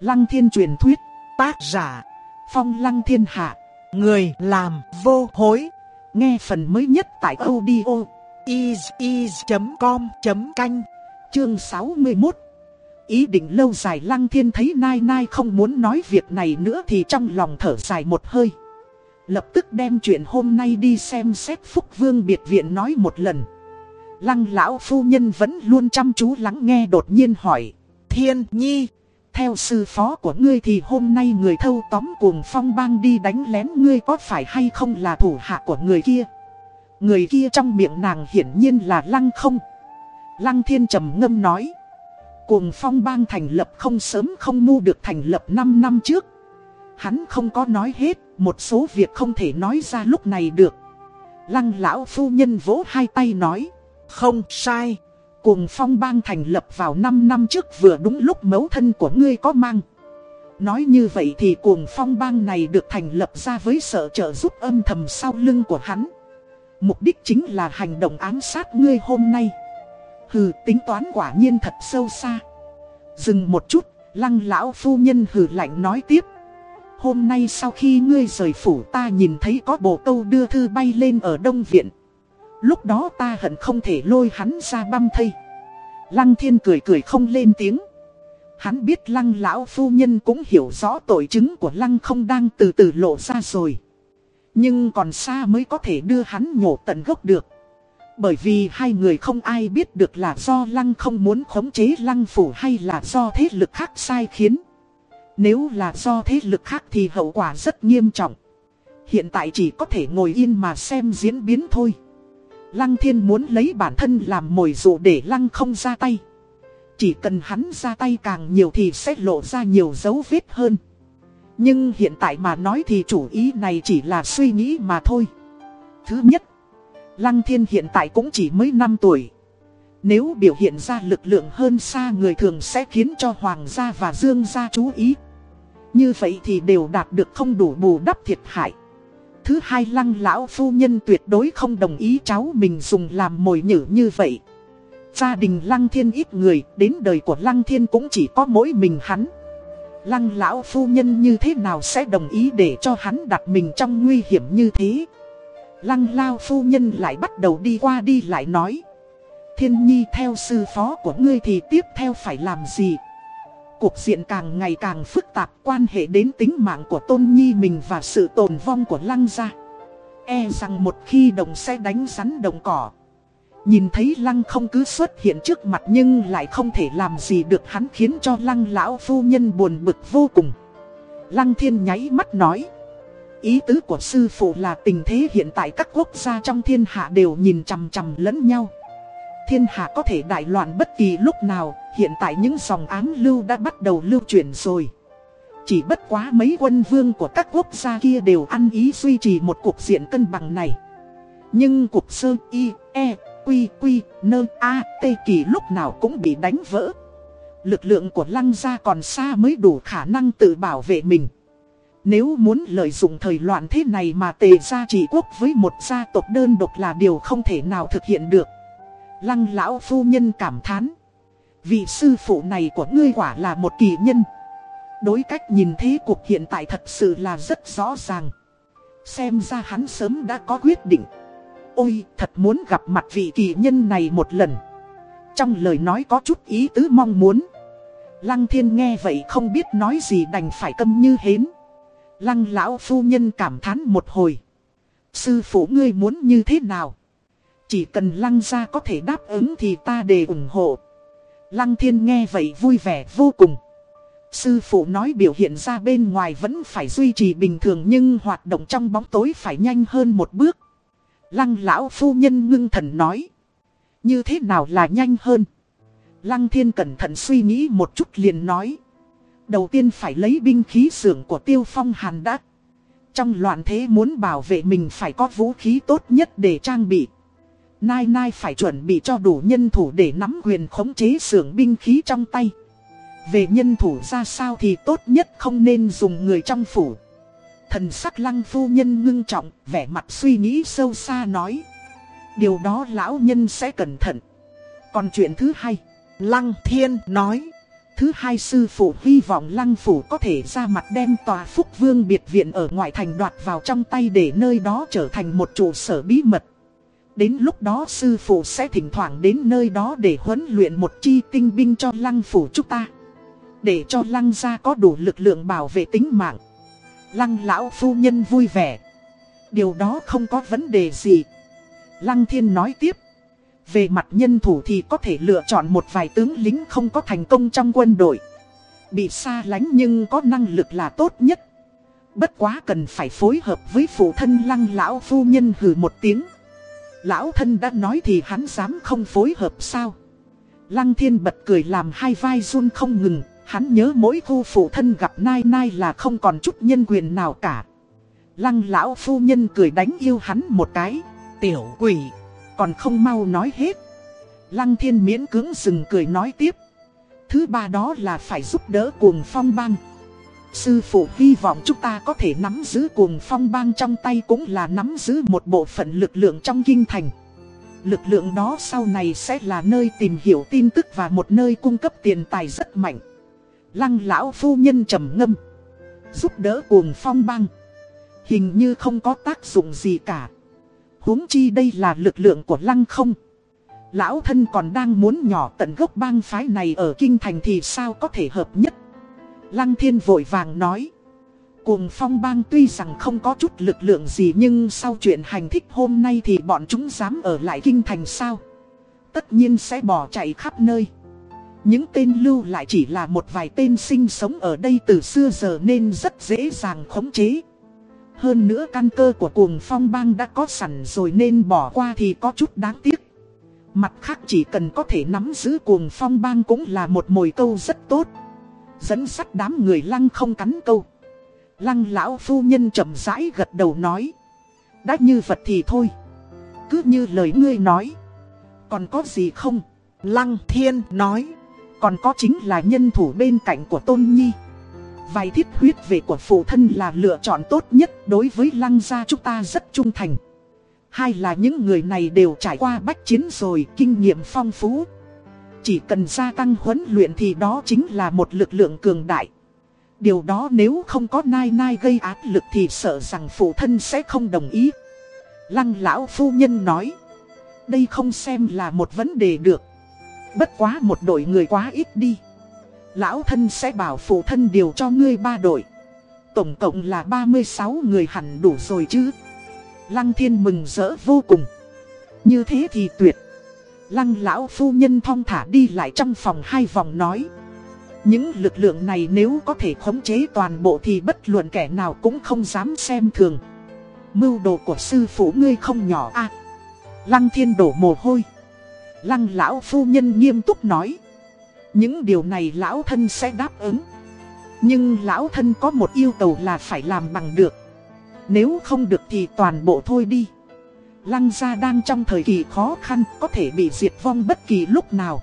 Lăng thiên truyền thuyết, tác giả, phong lăng thiên hạ, người làm vô hối. Nghe phần mới nhất tại audio is.com.canh, chương 61. Ý định lâu dài lăng thiên thấy nai nai không muốn nói việc này nữa thì trong lòng thở dài một hơi. Lập tức đem chuyện hôm nay đi xem xét Phúc Vương biệt viện nói một lần. Lăng lão phu nhân vẫn luôn chăm chú lắng nghe đột nhiên hỏi. Thiên nhi, theo sư phó của ngươi thì hôm nay người thâu tóm cuồng phong bang đi đánh lén ngươi có phải hay không là thủ hạ của người kia? Người kia trong miệng nàng hiển nhiên là lăng không. Lăng thiên trầm ngâm nói. Cuồng phong bang thành lập không sớm không mu được thành lập 5 năm trước. Hắn không có nói hết, một số việc không thể nói ra lúc này được. Lăng lão phu nhân vỗ hai tay nói. Không sai. Cuồng phong bang thành lập vào 5 năm trước vừa đúng lúc mấu thân của ngươi có mang. Nói như vậy thì cuồng phong bang này được thành lập ra với sợ trợ giúp âm thầm sau lưng của hắn. Mục đích chính là hành động ám sát ngươi hôm nay. Hừ tính toán quả nhiên thật sâu xa. Dừng một chút, lăng lão phu nhân hừ lạnh nói tiếp. Hôm nay sau khi ngươi rời phủ ta nhìn thấy có bộ câu đưa thư bay lên ở Đông Viện. Lúc đó ta hận không thể lôi hắn ra băm thây. Lăng thiên cười cười không lên tiếng. Hắn biết lăng lão phu nhân cũng hiểu rõ tội chứng của lăng không đang từ từ lộ ra rồi. Nhưng còn xa mới có thể đưa hắn nhổ tận gốc được. Bởi vì hai người không ai biết được là do lăng không muốn khống chế lăng phủ hay là do thế lực khác sai khiến. Nếu là do thế lực khác thì hậu quả rất nghiêm trọng. Hiện tại chỉ có thể ngồi yên mà xem diễn biến thôi. Lăng thiên muốn lấy bản thân làm mồi dụ để lăng không ra tay. Chỉ cần hắn ra tay càng nhiều thì sẽ lộ ra nhiều dấu vết hơn. Nhưng hiện tại mà nói thì chủ ý này chỉ là suy nghĩ mà thôi. Thứ nhất, Lăng thiên hiện tại cũng chỉ mới 5 tuổi. Nếu biểu hiện ra lực lượng hơn xa người thường sẽ khiến cho Hoàng gia và Dương gia chú ý. Như vậy thì đều đạt được không đủ bù đắp thiệt hại. Thứ hai lăng lão phu nhân tuyệt đối không đồng ý cháu mình dùng làm mồi nhử như vậy. Gia đình lăng thiên ít người, đến đời của lăng thiên cũng chỉ có mỗi mình hắn. Lăng lão phu nhân như thế nào sẽ đồng ý để cho hắn đặt mình trong nguy hiểm như thế? Lăng lao phu nhân lại bắt đầu đi qua đi lại nói. Thiên nhi theo sư phó của ngươi thì tiếp theo phải làm gì? Cuộc diện càng ngày càng phức tạp quan hệ đến tính mạng của tôn nhi mình và sự tồn vong của lăng gia. E rằng một khi đồng sẽ đánh rắn đồng cỏ. Nhìn thấy lăng không cứ xuất hiện trước mặt nhưng lại không thể làm gì được hắn khiến cho lăng lão phu nhân buồn bực vô cùng. Lăng thiên nháy mắt nói. Ý tứ của sư phụ là tình thế hiện tại các quốc gia trong thiên hạ đều nhìn chằm chằm lẫn nhau. Thiên hạ có thể đại loạn bất kỳ lúc nào, hiện tại những dòng án lưu đã bắt đầu lưu chuyển rồi. Chỉ bất quá mấy quân vương của các quốc gia kia đều ăn ý duy trì một cuộc diện cân bằng này. Nhưng cuộc sơ y, e, quy, quy, nơ, a, t kỳ lúc nào cũng bị đánh vỡ. Lực lượng của lăng gia còn xa mới đủ khả năng tự bảo vệ mình. Nếu muốn lợi dụng thời loạn thế này mà tề gia trị quốc với một gia tộc đơn độc là điều không thể nào thực hiện được. Lăng lão phu nhân cảm thán. Vị sư phụ này của ngươi quả là một kỳ nhân. Đối cách nhìn thế cuộc hiện tại thật sự là rất rõ ràng. Xem ra hắn sớm đã có quyết định. Ôi, thật muốn gặp mặt vị kỳ nhân này một lần. Trong lời nói có chút ý tứ mong muốn. Lăng thiên nghe vậy không biết nói gì đành phải câm như hến. Lăng lão phu nhân cảm thán một hồi. Sư phụ ngươi muốn như thế nào? Chỉ cần lăng gia có thể đáp ứng thì ta đề ủng hộ. Lăng thiên nghe vậy vui vẻ vô cùng. Sư phụ nói biểu hiện ra bên ngoài vẫn phải duy trì bình thường nhưng hoạt động trong bóng tối phải nhanh hơn một bước. Lăng lão phu nhân ngưng thần nói. Như thế nào là nhanh hơn? Lăng thiên cẩn thận suy nghĩ một chút liền nói. Đầu tiên phải lấy binh khí xưởng của tiêu phong hàn đắc. Trong loạn thế muốn bảo vệ mình phải có vũ khí tốt nhất để trang bị. Nai Nai phải chuẩn bị cho đủ nhân thủ để nắm quyền khống chế xưởng binh khí trong tay. Về nhân thủ ra sao thì tốt nhất không nên dùng người trong phủ. Thần sắc lăng phu nhân ngưng trọng, vẻ mặt suy nghĩ sâu xa nói. Điều đó lão nhân sẽ cẩn thận. Còn chuyện thứ hai, lăng thiên nói. thứ hai sư phụ hy vọng lăng phủ có thể ra mặt đem tòa phúc vương biệt viện ở ngoại thành đoạt vào trong tay để nơi đó trở thành một trụ sở bí mật. Đến lúc đó sư phụ sẽ thỉnh thoảng đến nơi đó để huấn luyện một chi tinh binh cho lăng phủ chúng ta. Để cho lăng gia có đủ lực lượng bảo vệ tính mạng. Lăng lão phu nhân vui vẻ. Điều đó không có vấn đề gì. Lăng thiên nói tiếp. Về mặt nhân thủ thì có thể lựa chọn một vài tướng lính không có thành công trong quân đội. Bị xa lánh nhưng có năng lực là tốt nhất. Bất quá cần phải phối hợp với phụ thân lăng lão phu nhân hừ một tiếng. Lão thân đã nói thì hắn dám không phối hợp sao. Lăng thiên bật cười làm hai vai run không ngừng. Hắn nhớ mỗi khu phụ thân gặp nai nai là không còn chút nhân quyền nào cả. Lăng lão phu nhân cười đánh yêu hắn một cái. Tiểu quỷ, còn không mau nói hết. Lăng thiên miễn cưỡng dừng cười nói tiếp. Thứ ba đó là phải giúp đỡ cuồng phong bang. Sư phụ hy vọng chúng ta có thể nắm giữ cuồng phong bang trong tay cũng là nắm giữ một bộ phận lực lượng trong kinh thành. Lực lượng đó sau này sẽ là nơi tìm hiểu tin tức và một nơi cung cấp tiền tài rất mạnh. Lăng lão phu nhân trầm ngâm. Giúp đỡ cuồng phong bang. Hình như không có tác dụng gì cả huống chi đây là lực lượng của lăng không. Lão thân còn đang muốn nhỏ tận gốc bang phái này ở kinh thành thì sao có thể hợp nhất. Lăng thiên vội vàng nói. Cuồng phong bang tuy rằng không có chút lực lượng gì nhưng sau chuyện hành thích hôm nay thì bọn chúng dám ở lại kinh thành sao. Tất nhiên sẽ bỏ chạy khắp nơi. Những tên lưu lại chỉ là một vài tên sinh sống ở đây từ xưa giờ nên rất dễ dàng khống chế. Hơn nữa căn cơ của cuồng phong bang đã có sẵn rồi nên bỏ qua thì có chút đáng tiếc. Mặt khác chỉ cần có thể nắm giữ cuồng phong bang cũng là một mồi câu rất tốt. Dẫn sắt đám người lăng không cắn câu. Lăng lão phu nhân chậm rãi gật đầu nói. Đã như vật thì thôi. Cứ như lời ngươi nói. Còn có gì không? Lăng thiên nói. Còn có chính là nhân thủ bên cạnh của Tôn Nhi. Vài thiết huyết về của phụ thân là lựa chọn tốt nhất đối với lăng gia chúng ta rất trung thành. Hai là những người này đều trải qua bách chiến rồi, kinh nghiệm phong phú. Chỉ cần gia tăng huấn luyện thì đó chính là một lực lượng cường đại. Điều đó nếu không có nai nai gây áp lực thì sợ rằng phụ thân sẽ không đồng ý. Lăng lão phu nhân nói. Đây không xem là một vấn đề được. Bất quá một đội người quá ít đi. Lão thân sẽ bảo phụ thân điều cho ngươi ba đội Tổng cộng là 36 người hẳn đủ rồi chứ Lăng thiên mừng rỡ vô cùng Như thế thì tuyệt Lăng lão phu nhân thong thả đi lại trong phòng hai vòng nói Những lực lượng này nếu có thể khống chế toàn bộ thì bất luận kẻ nào cũng không dám xem thường Mưu đồ của sư phụ ngươi không nhỏ a Lăng thiên đổ mồ hôi Lăng lão phu nhân nghiêm túc nói những điều này lão thân sẽ đáp ứng. Nhưng lão thân có một yêu cầu là phải làm bằng được. Nếu không được thì toàn bộ thôi đi. Lăng gia đang trong thời kỳ khó khăn có thể bị diệt vong bất kỳ lúc nào.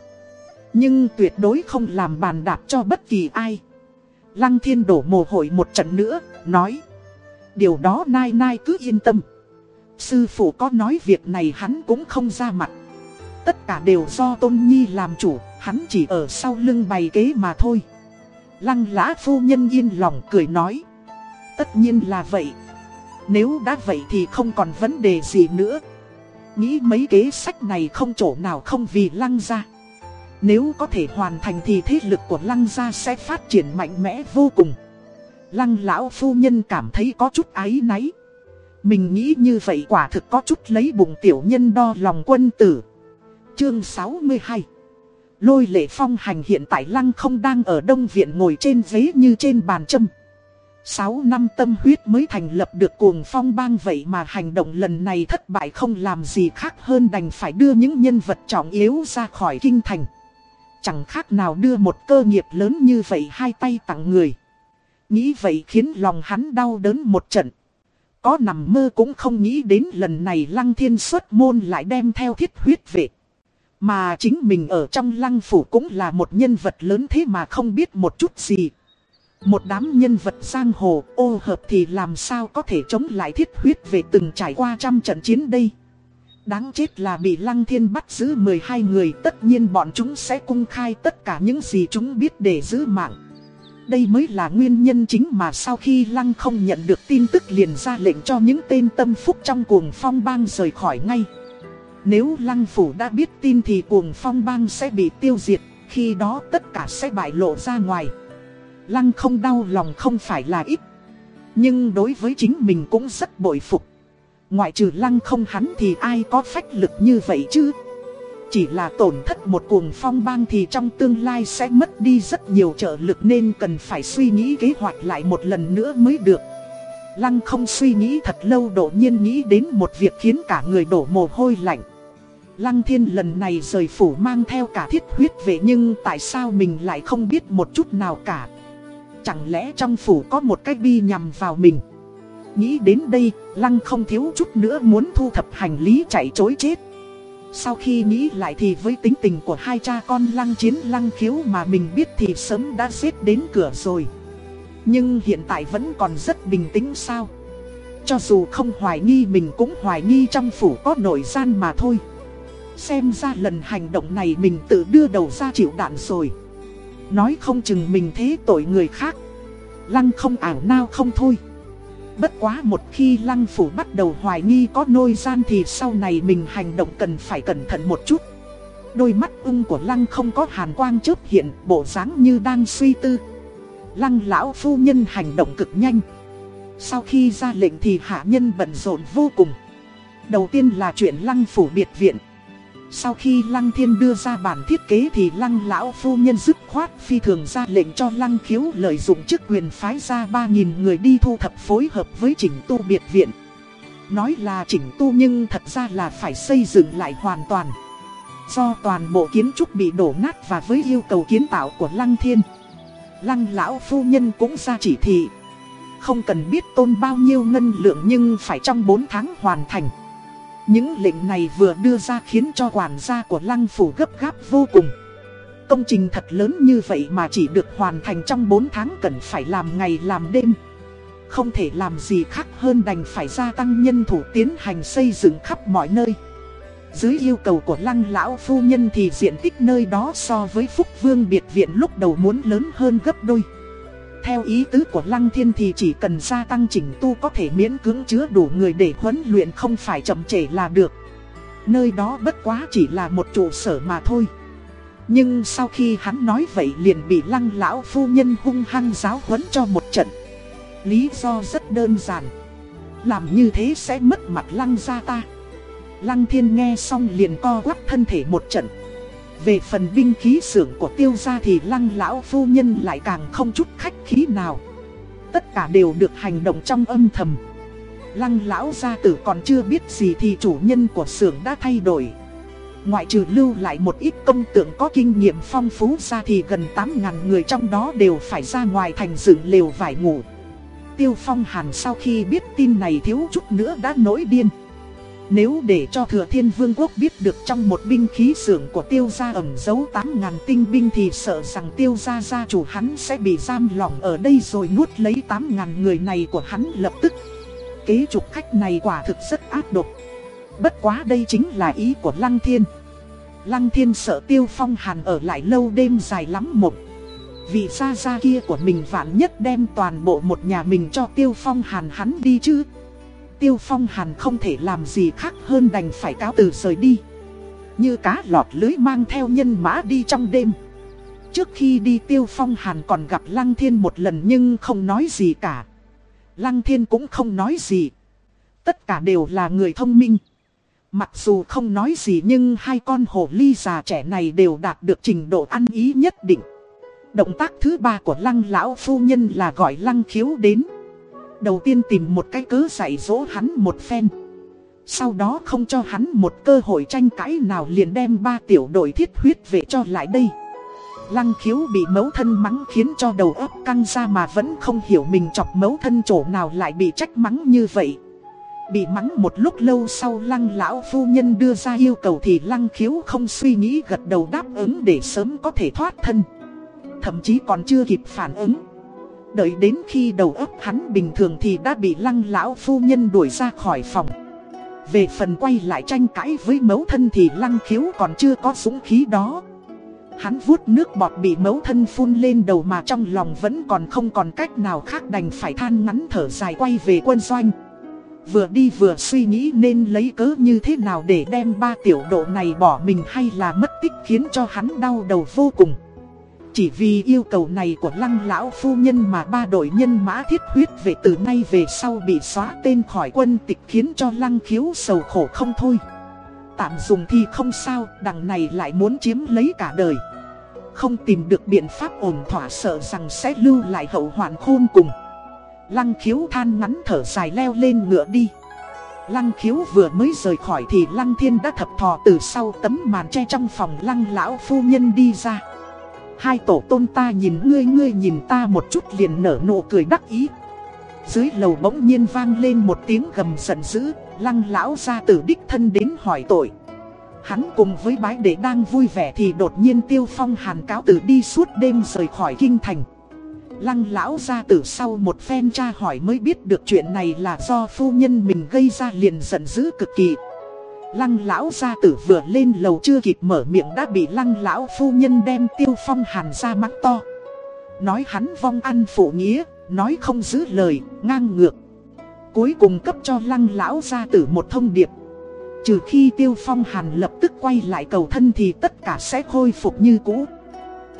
Nhưng tuyệt đối không làm bàn đạp cho bất kỳ ai. Lăng thiên đổ mồ hôi một trận nữa, nói. Điều đó nai nai cứ yên tâm. Sư phụ có nói việc này hắn cũng không ra mặt. Tất cả đều do Tôn Nhi làm chủ, hắn chỉ ở sau lưng bày kế mà thôi. Lăng lã phu nhân yên lòng cười nói. Tất nhiên là vậy. Nếu đã vậy thì không còn vấn đề gì nữa. Nghĩ mấy kế sách này không chỗ nào không vì lăng ra. Nếu có thể hoàn thành thì thế lực của lăng gia sẽ phát triển mạnh mẽ vô cùng. Lăng lão phu nhân cảm thấy có chút áy náy. Mình nghĩ như vậy quả thực có chút lấy bụng tiểu nhân đo lòng quân tử. Chương 62 Lôi lệ phong hành hiện tại lăng không đang ở đông viện ngồi trên ghế như trên bàn châm. 6 năm tâm huyết mới thành lập được cuồng phong bang vậy mà hành động lần này thất bại không làm gì khác hơn đành phải đưa những nhân vật trọng yếu ra khỏi kinh thành. Chẳng khác nào đưa một cơ nghiệp lớn như vậy hai tay tặng người. Nghĩ vậy khiến lòng hắn đau đớn một trận. Có nằm mơ cũng không nghĩ đến lần này lăng thiên xuất môn lại đem theo thiết huyết vệ. Mà chính mình ở trong lăng phủ cũng là một nhân vật lớn thế mà không biết một chút gì. Một đám nhân vật giang hồ, ô hợp thì làm sao có thể chống lại thiết huyết về từng trải qua trăm trận chiến đây. Đáng chết là bị Lăng Thiên bắt giữ 12 người, Tất nhiên bọn chúng sẽ cung khai tất cả những gì chúng biết để giữ mạng. Đây mới là nguyên nhân chính mà sau khi Lăng không nhận được tin tức liền ra lệnh cho những tên tâm phúc trong cuồng phong bang rời khỏi ngay. Nếu Lăng Phủ đã biết tin thì cuồng phong bang sẽ bị tiêu diệt, Khi đó tất cả sẽ bại lộ ra ngoài. Lăng không đau lòng không phải là ít. Nhưng đối với chính mình cũng rất bội phục. Ngoại trừ lăng không hắn thì ai có phách lực như vậy chứ? Chỉ là tổn thất một cuồng phong bang thì trong tương lai sẽ mất đi rất nhiều trợ lực Nên cần phải suy nghĩ kế hoạch lại một lần nữa mới được. Lăng không suy nghĩ thật lâu đột nhiên nghĩ đến một việc khiến cả người đổ mồ hôi lạnh. Lăng thiên lần này rời phủ mang theo cả thiết huyết về nhưng tại sao mình lại không biết một chút nào cả? Chẳng lẽ trong phủ có một cái bi nhằm vào mình Nghĩ đến đây, Lăng không thiếu chút nữa muốn thu thập hành lý chạy chối chết. Sau khi nghĩ lại thì với tính tình của hai cha con Lăng chiến Lăng khiếu mà mình biết thì sớm đã xếp đến cửa rồi. Nhưng hiện tại vẫn còn rất bình tĩnh sao. Cho dù không hoài nghi mình cũng hoài nghi trong phủ có nội gian mà thôi. Xem ra lần hành động này mình tự đưa đầu ra chịu đạn rồi. Nói không chừng mình thế tội người khác. Lăng không ảo nao không thôi. Bất quá một khi lăng phủ bắt đầu hoài nghi có nôi gian thì sau này mình hành động cần phải cẩn thận một chút. Đôi mắt ưng của lăng không có hàn quang chớp hiện, bộ dáng như đang suy tư. Lăng lão phu nhân hành động cực nhanh. Sau khi ra lệnh thì hạ nhân bận rộn vô cùng. Đầu tiên là chuyện lăng phủ biệt viện. Sau khi Lăng Thiên đưa ra bản thiết kế thì Lăng Lão Phu Nhân dứt khoát phi thường ra lệnh cho Lăng Khiếu lợi dụng chức quyền phái ra 3.000 người đi thu thập phối hợp với chỉnh tu biệt viện. Nói là chỉnh tu nhưng thật ra là phải xây dựng lại hoàn toàn. Do toàn bộ kiến trúc bị đổ nát và với yêu cầu kiến tạo của Lăng Thiên. Lăng Lão Phu Nhân cũng ra chỉ thị. Không cần biết tôn bao nhiêu ngân lượng nhưng phải trong 4 tháng hoàn thành. Những lệnh này vừa đưa ra khiến cho quản gia của lăng phủ gấp gáp vô cùng. Công trình thật lớn như vậy mà chỉ được hoàn thành trong 4 tháng cần phải làm ngày làm đêm. Không thể làm gì khác hơn đành phải gia tăng nhân thủ tiến hành xây dựng khắp mọi nơi. Dưới yêu cầu của lăng lão phu nhân thì diện tích nơi đó so với Phúc Vương biệt viện lúc đầu muốn lớn hơn gấp đôi. Theo ý tứ của Lăng Thiên thì chỉ cần gia tăng chỉnh tu có thể miễn cưỡng chứa đủ người để huấn luyện không phải chậm trễ là được. Nơi đó bất quá chỉ là một trụ sở mà thôi. Nhưng sau khi hắn nói vậy liền bị lăng lão phu nhân hung hăng giáo huấn cho một trận. Lý do rất đơn giản. Làm như thế sẽ mất mặt lăng gia ta. Lăng thiên nghe xong liền co quắp thân thể một trận. Về phần binh khí xưởng của tiêu gia thì lăng lão phu nhân lại càng không chút khách khí nào. Tất cả đều được hành động trong âm thầm. Lăng lão gia tử còn chưa biết gì thì chủ nhân của xưởng đã thay đổi. Ngoại trừ lưu lại một ít công tượng có kinh nghiệm phong phú ra thì gần 8.000 người trong đó đều phải ra ngoài thành dựng lều vải ngủ. Tiêu phong hàn sau khi biết tin này thiếu chút nữa đã nổi điên. Nếu để cho thừa thiên vương quốc biết được trong một binh khí xưởng của tiêu gia ẩn giấu 8.000 tinh binh thì sợ rằng tiêu gia gia chủ hắn sẽ bị giam lỏng ở đây rồi nuốt lấy 8.000 người này của hắn lập tức. Kế trục khách này quả thực rất ác độc. Bất quá đây chính là ý của Lăng Thiên. Lăng Thiên sợ tiêu phong hàn ở lại lâu đêm dài lắm một. Vì gia gia kia của mình vạn nhất đem toàn bộ một nhà mình cho tiêu phong hàn hắn đi chứ. Tiêu Phong Hàn không thể làm gì khác hơn đành phải cáo từ rời đi. Như cá lọt lưới mang theo nhân mã đi trong đêm. Trước khi đi Tiêu Phong Hàn còn gặp Lăng Thiên một lần nhưng không nói gì cả. Lăng Thiên cũng không nói gì. Tất cả đều là người thông minh. Mặc dù không nói gì nhưng hai con hồ ly già trẻ này đều đạt được trình độ ăn ý nhất định. Động tác thứ ba của lăng lão phu nhân là gọi lăng khiếu đến. Đầu tiên tìm một cái cớ dạy dỗ hắn một phen. Sau đó không cho hắn một cơ hội tranh cãi nào liền đem ba tiểu đội thiết huyết về cho lại đây. Lăng khiếu bị mấu thân mắng khiến cho đầu óc căng ra mà vẫn không hiểu mình chọc mấu thân chỗ nào lại bị trách mắng như vậy. Bị mắng một lúc lâu sau lăng lão phu nhân đưa ra yêu cầu thì lăng khiếu không suy nghĩ gật đầu đáp ứng để sớm có thể thoát thân. Thậm chí còn chưa kịp phản ứng. Đợi đến khi đầu óc hắn bình thường thì đã bị lăng lão phu nhân đuổi ra khỏi phòng. Về phần quay lại tranh cãi với mẫu thân thì lăng khiếu còn chưa có súng khí đó. Hắn vuốt nước bọt bị mẫu thân phun lên đầu mà trong lòng vẫn còn không còn cách nào khác đành phải than ngắn thở dài quay về quân doanh. Vừa đi vừa suy nghĩ nên lấy cớ như thế nào để đem ba tiểu độ này bỏ mình hay là mất tích khiến cho hắn đau đầu vô cùng chỉ vì yêu cầu này của lăng lão phu nhân mà ba đội nhân mã thiết huyết về từ nay về sau bị xóa tên khỏi quân tịch khiến cho lăng khiếu sầu khổ không thôi. Tạm dùng thì không sao, đằng này lại muốn chiếm lấy cả đời. Không tìm được biện pháp ổn thỏa sợ rằng sẽ lưu lại hậu hoạn khôn cùng. Lăng khiếu than ngắn thở dài leo lên ngựa đi. Lăng khiếu vừa mới rời khỏi thì lăng thiên đã thập thò từ sau tấm màn che trong phòng lăng lão phu nhân đi ra. Hai tổ tôn ta nhìn ngươi ngươi nhìn ta một chút liền nở nụ cười đắc ý. Dưới lầu bỗng nhiên vang lên một tiếng gầm giận dữ, Lăng lão ra tử đích thân đến hỏi tội. Hắn cùng với bái đệ đang vui vẻ thì đột nhiên tiêu phong hàn cáo tử đi suốt đêm rời khỏi kinh thành. Lăng lão ra tử sau một phen tra hỏi mới biết được chuyện này là do phu nhân mình gây ra liền giận dữ cực kỳ. Lăng lão gia tử vừa lên lầu chưa kịp mở miệng đã bị lăng lão phu nhân đem tiêu phong hàn ra mắng to. Nói hắn vong ăn phụ nghĩa, nói không giữ lời, ngang ngược. Cuối cùng cấp cho lăng lão gia tử một thông điệp. Trừ khi tiêu phong hàn lập tức quay lại cầu thân thì tất cả sẽ khôi phục như cũ.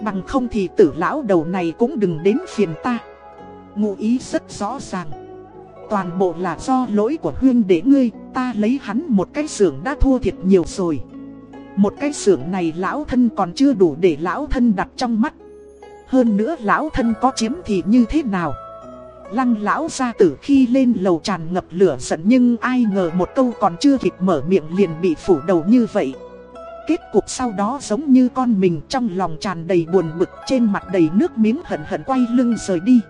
Bằng không thì tử lão đầu này cũng đừng đến phiền ta. Ngụ ý rất rõ ràng. Toàn bộ là do lỗi của huyên để ngươi, ta lấy hắn một cái xưởng đã thua thiệt nhiều rồi. Một cái xưởng này lão thân còn chưa đủ để lão thân đặt trong mắt. Hơn nữa lão thân có chiếm thì như thế nào? Lăng lão ra tử khi lên lầu tràn ngập lửa giận nhưng ai ngờ một câu còn chưa kịp mở miệng liền bị phủ đầu như vậy. Kết cục sau đó giống như con mình trong lòng tràn đầy buồn bực trên mặt đầy nước miếng hận hận quay lưng rời đi.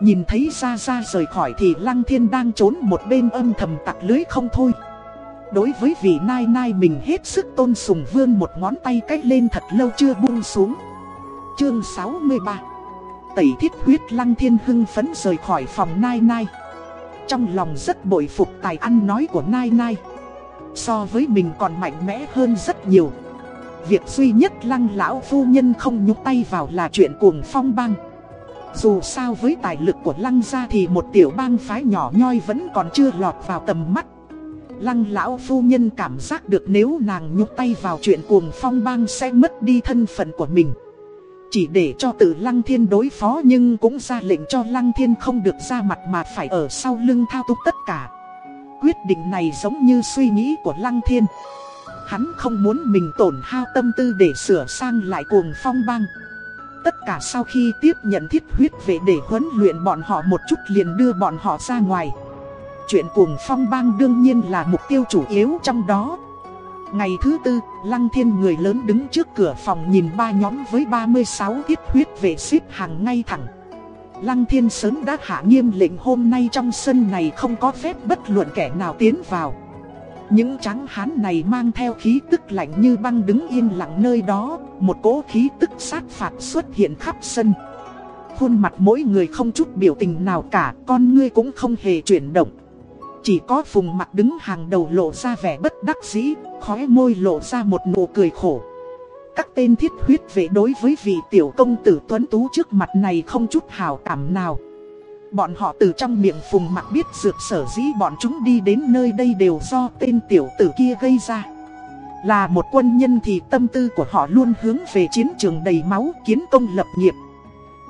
Nhìn thấy ra ra rời khỏi thì Lăng Thiên đang trốn một bên âm thầm tặc lưới không thôi. Đối với vị nai nai mình hết sức tôn sùng vươn một ngón tay cách lên thật lâu chưa buông xuống. Chương 63 Tẩy thiết huyết Lăng Thiên hưng phấn rời khỏi phòng nai nai. Trong lòng rất bội phục tài ăn nói của nai nai. So với mình còn mạnh mẽ hơn rất nhiều. Việc duy nhất lăng lão phu nhân không nhúc tay vào là chuyện cuồng phong băng dù sao với tài lực của lăng gia thì một tiểu bang phái nhỏ nhoi vẫn còn chưa lọt vào tầm mắt. Lăng lão phu nhân cảm giác được nếu nàng nhúc tay vào chuyện cuồng phong bang sẽ mất đi thân phận của mình. Chỉ để cho tự lăng thiên đối phó nhưng cũng ra lệnh cho lăng thiên không được ra mặt mà phải ở sau lưng thao túng tất cả. Quyết định này giống như suy nghĩ của lăng thiên. Hắn không muốn mình tổn hao tâm tư để sửa sang lại cuồng phong bang. Tất cả sau khi tiếp nhận thiết huyết về để huấn luyện bọn họ một chút liền đưa bọn họ ra ngoài. Chuyện cuồng phong bang đương nhiên là mục tiêu chủ yếu trong đó. Ngày thứ tư, Lăng Thiên người lớn đứng trước cửa phòng nhìn ba nhóm với 36 thiết huyết vệ xếp hàng ngay thẳng. Lăng Thiên sớm đã hạ nghiêm lệnh hôm nay trong sân này không có phép bất luận kẻ nào tiến vào những tráng hán này mang theo khí tức lạnh như băng đứng yên lặng nơi đó, một cỗ khí tức sát phạt xuất hiện khắp sân. Khuôn mặt mỗi người không chút biểu tình nào cả, con ngươi cũng không hề chuyển động. Chỉ có phùng mặt đứng hàng đầu lộ ra vẻ bất đắc dĩ, khóe môi lộ ra một nụ cười khổ. Các tên thiết huyết về đối với vị tiểu công tử tuấn tú trước mặt này không chút hào cảm nào. Bọn họ từ trong miệng phùng mặt biết dược sở dĩ bọn chúng đi đến nơi đây đều do tên tiểu tử kia gây ra. Là một quân nhân thì tâm tư của họ luôn hướng về chiến trường đầy máu kiến công lập nghiệp.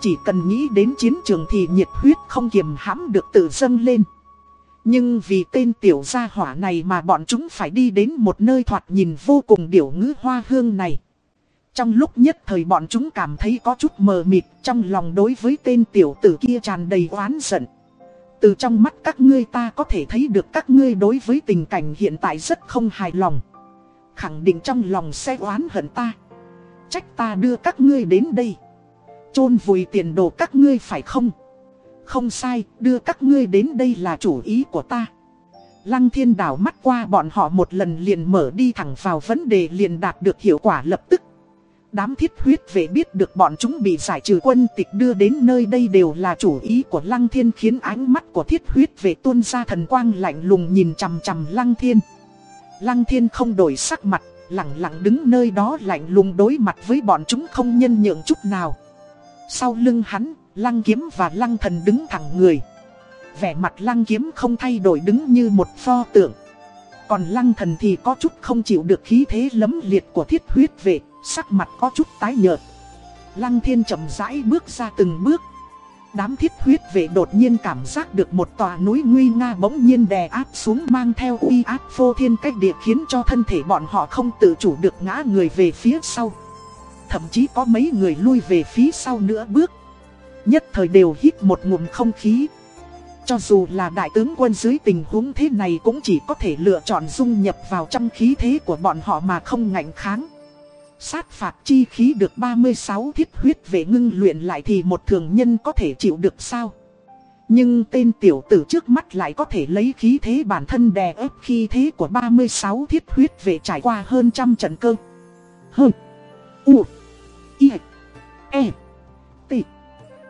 Chỉ cần nghĩ đến chiến trường thì nhiệt huyết không kiềm hãm được tự dâng lên. Nhưng vì tên tiểu gia hỏa này mà bọn chúng phải đi đến một nơi thoạt nhìn vô cùng điểu ngữ hoa hương này. Trong lúc nhất thời bọn chúng cảm thấy có chút mờ mịt trong lòng đối với tên tiểu tử kia tràn đầy oán giận. Từ trong mắt các ngươi ta có thể thấy được các ngươi đối với tình cảnh hiện tại rất không hài lòng. Khẳng định trong lòng sẽ oán hận ta. Trách ta đưa các ngươi đến đây. chôn vùi tiền đồ các ngươi phải không? Không sai, đưa các ngươi đến đây là chủ ý của ta. Lăng thiên đảo mắt qua bọn họ một lần liền mở đi thẳng vào vấn đề liền đạt được hiệu quả lập tức đám thiết huyết vệ biết được bọn chúng bị giải trừ quân tịch đưa đến nơi đây đều là chủ ý của Lăng Thiên khiến ánh mắt của thiết huyết vệ tuôn ra thần quang lạnh lùng nhìn chằm chằm Lăng Thiên. Lăng Thiên không đổi sắc mặt, lặng lặng đứng nơi đó lạnh lùng đối mặt với bọn chúng không nhân nhượng chút nào. Sau lưng hắn, Lăng Kiếm và Lăng Thần đứng thẳng người. Vẻ mặt Lăng Kiếm không thay đổi đứng như một pho tượng. Còn Lăng Thần thì có chút không chịu được khí thế lấm liệt của thiết huyết vệ, sắc mặt có chút tái nhợt. Lăng Thiên chậm rãi bước ra từng bước. Đám thiết huyết vệ đột nhiên cảm giác được một tòa núi nguy nga bỗng nhiên đè áp xuống mang theo uy áp phô thiên cách địa khiến cho thân thể bọn họ không tự chủ được ngã người về phía sau. Thậm chí có mấy người lui về phía sau nữa bước. Nhất thời đều hít một ngụm không khí. Cho dù là đại tướng quân dưới tình huống thế này cũng chỉ có thể lựa chọn dung nhập vào trong khí thế của bọn họ mà không ngạnh kháng. Sát phạt chi khí được 36 thiết huyết về ngưng luyện lại thì một thường nhân có thể chịu được sao? Nhưng tên tiểu tử trước mắt lại có thể lấy khí thế bản thân đè ép khí thế của 36 thiết huyết về trải qua hơn trăm trận cơ. Hơn. U. I. E. T.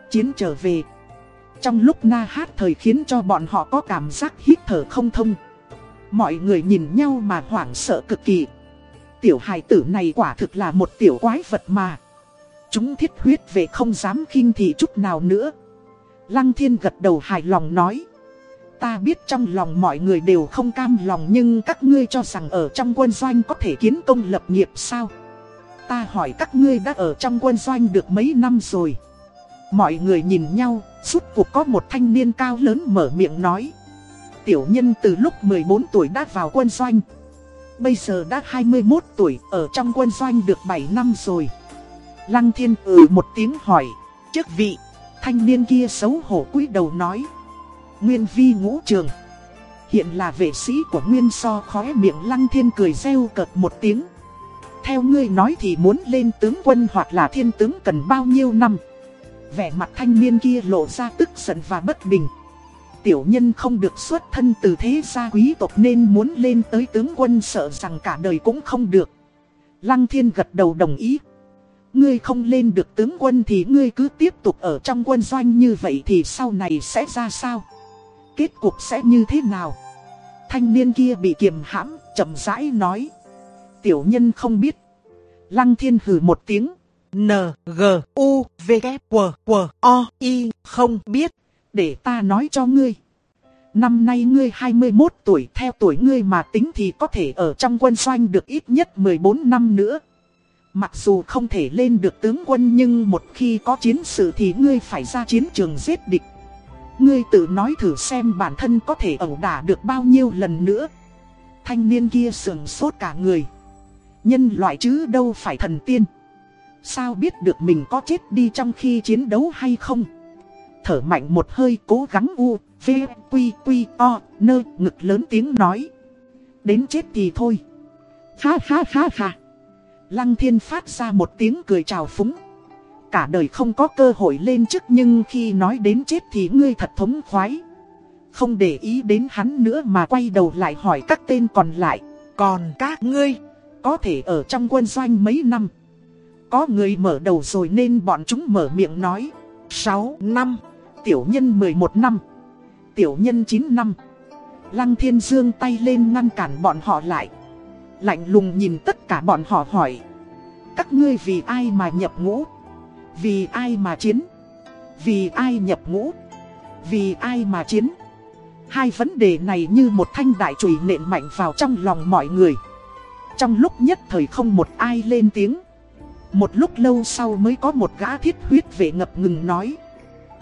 Chiến trở về. Trong lúc na hát thời khiến cho bọn họ có cảm giác hít thở không thông. Mọi người nhìn nhau mà hoảng sợ cực kỳ. Tiểu hài tử này quả thực là một tiểu quái vật mà. Chúng thiết huyết về không dám khinh thị chút nào nữa. Lăng thiên gật đầu hài lòng nói. Ta biết trong lòng mọi người đều không cam lòng nhưng các ngươi cho rằng ở trong quân doanh có thể kiến công lập nghiệp sao? Ta hỏi các ngươi đã ở trong quân doanh được mấy năm rồi. Mọi người nhìn nhau, suốt cuộc có một thanh niên cao lớn mở miệng nói. Tiểu nhân từ lúc 14 tuổi đã vào quân doanh. Bây giờ đã 21 tuổi, ở trong quân doanh được 7 năm rồi. Lăng thiên ừ một tiếng hỏi, chức vị, thanh niên kia xấu hổ cúi đầu nói. Nguyên vi ngũ trường. Hiện là vệ sĩ của Nguyên so khóe miệng lăng thiên cười reo cợt một tiếng. Theo ngươi nói thì muốn lên tướng quân hoặc là thiên tướng cần bao nhiêu năm. Vẻ mặt thanh niên kia lộ ra tức giận và bất bình tiểu nhân không được xuất thân từ thế gia quý tộc nên muốn lên tới tướng quân sợ rằng cả đời cũng không được. Lăng thiên gật đầu đồng ý. Ngươi không lên được tướng quân thì ngươi cứ tiếp tục ở trong quân doanh như vậy thì sau này sẽ ra sao? Kết cục sẽ như thế nào? Thanh niên kia bị kiềm hãm, chậm rãi nói. Tiểu nhân không biết. Lăng thiên hừ một tiếng. N, G, U, V, K, W, W, O, I, không biết để ta nói cho ngươi. Năm nay ngươi 21 tuổi, theo tuổi ngươi mà tính thì có thể ở trong quân doanh được ít nhất 14 năm nữa. Mặc dù không thể lên được tướng quân nhưng một khi có chiến sự thì ngươi phải ra chiến trường giết địch. Ngươi tự nói thử xem bản thân có thể ẩu đả được bao nhiêu lần nữa. Thanh niên kia sườn sốt cả người. Nhân loại chứ đâu phải thần tiên. Sao biết được mình có chết đi trong khi chiến đấu hay không? Thở mạnh một hơi cố gắng u, v, quy, quy, o, nơ, ngực lớn tiếng nói. Đến chết thì thôi. Ha ha ha ha. Lăng thiên phát ra một tiếng cười chào phúng. Cả đời không có cơ hội lên chức nhưng khi nói đến chết thì ngươi thật thống khoái. Không để ý đến hắn nữa mà quay đầu lại hỏi các tên còn lại. Còn các ngươi, có thể ở trong quân doanh mấy năm. Có người mở đầu rồi nên bọn chúng mở miệng nói. 6 năm tiểu nhân 11 năm, tiểu nhân 9 năm. Lăng thiên dương tay lên ngăn cản bọn họ lại. Lạnh lùng nhìn tất cả bọn họ hỏi. Các ngươi vì ai mà nhập ngũ? Vì ai mà chiến? Vì ai nhập ngũ? Vì ai mà chiến? Hai vấn đề này như một thanh đại chùy nện mạnh vào trong lòng mọi người. Trong lúc nhất thời không một ai lên tiếng. Một lúc lâu sau mới có một gã thiết huyết vệ ngập ngừng nói.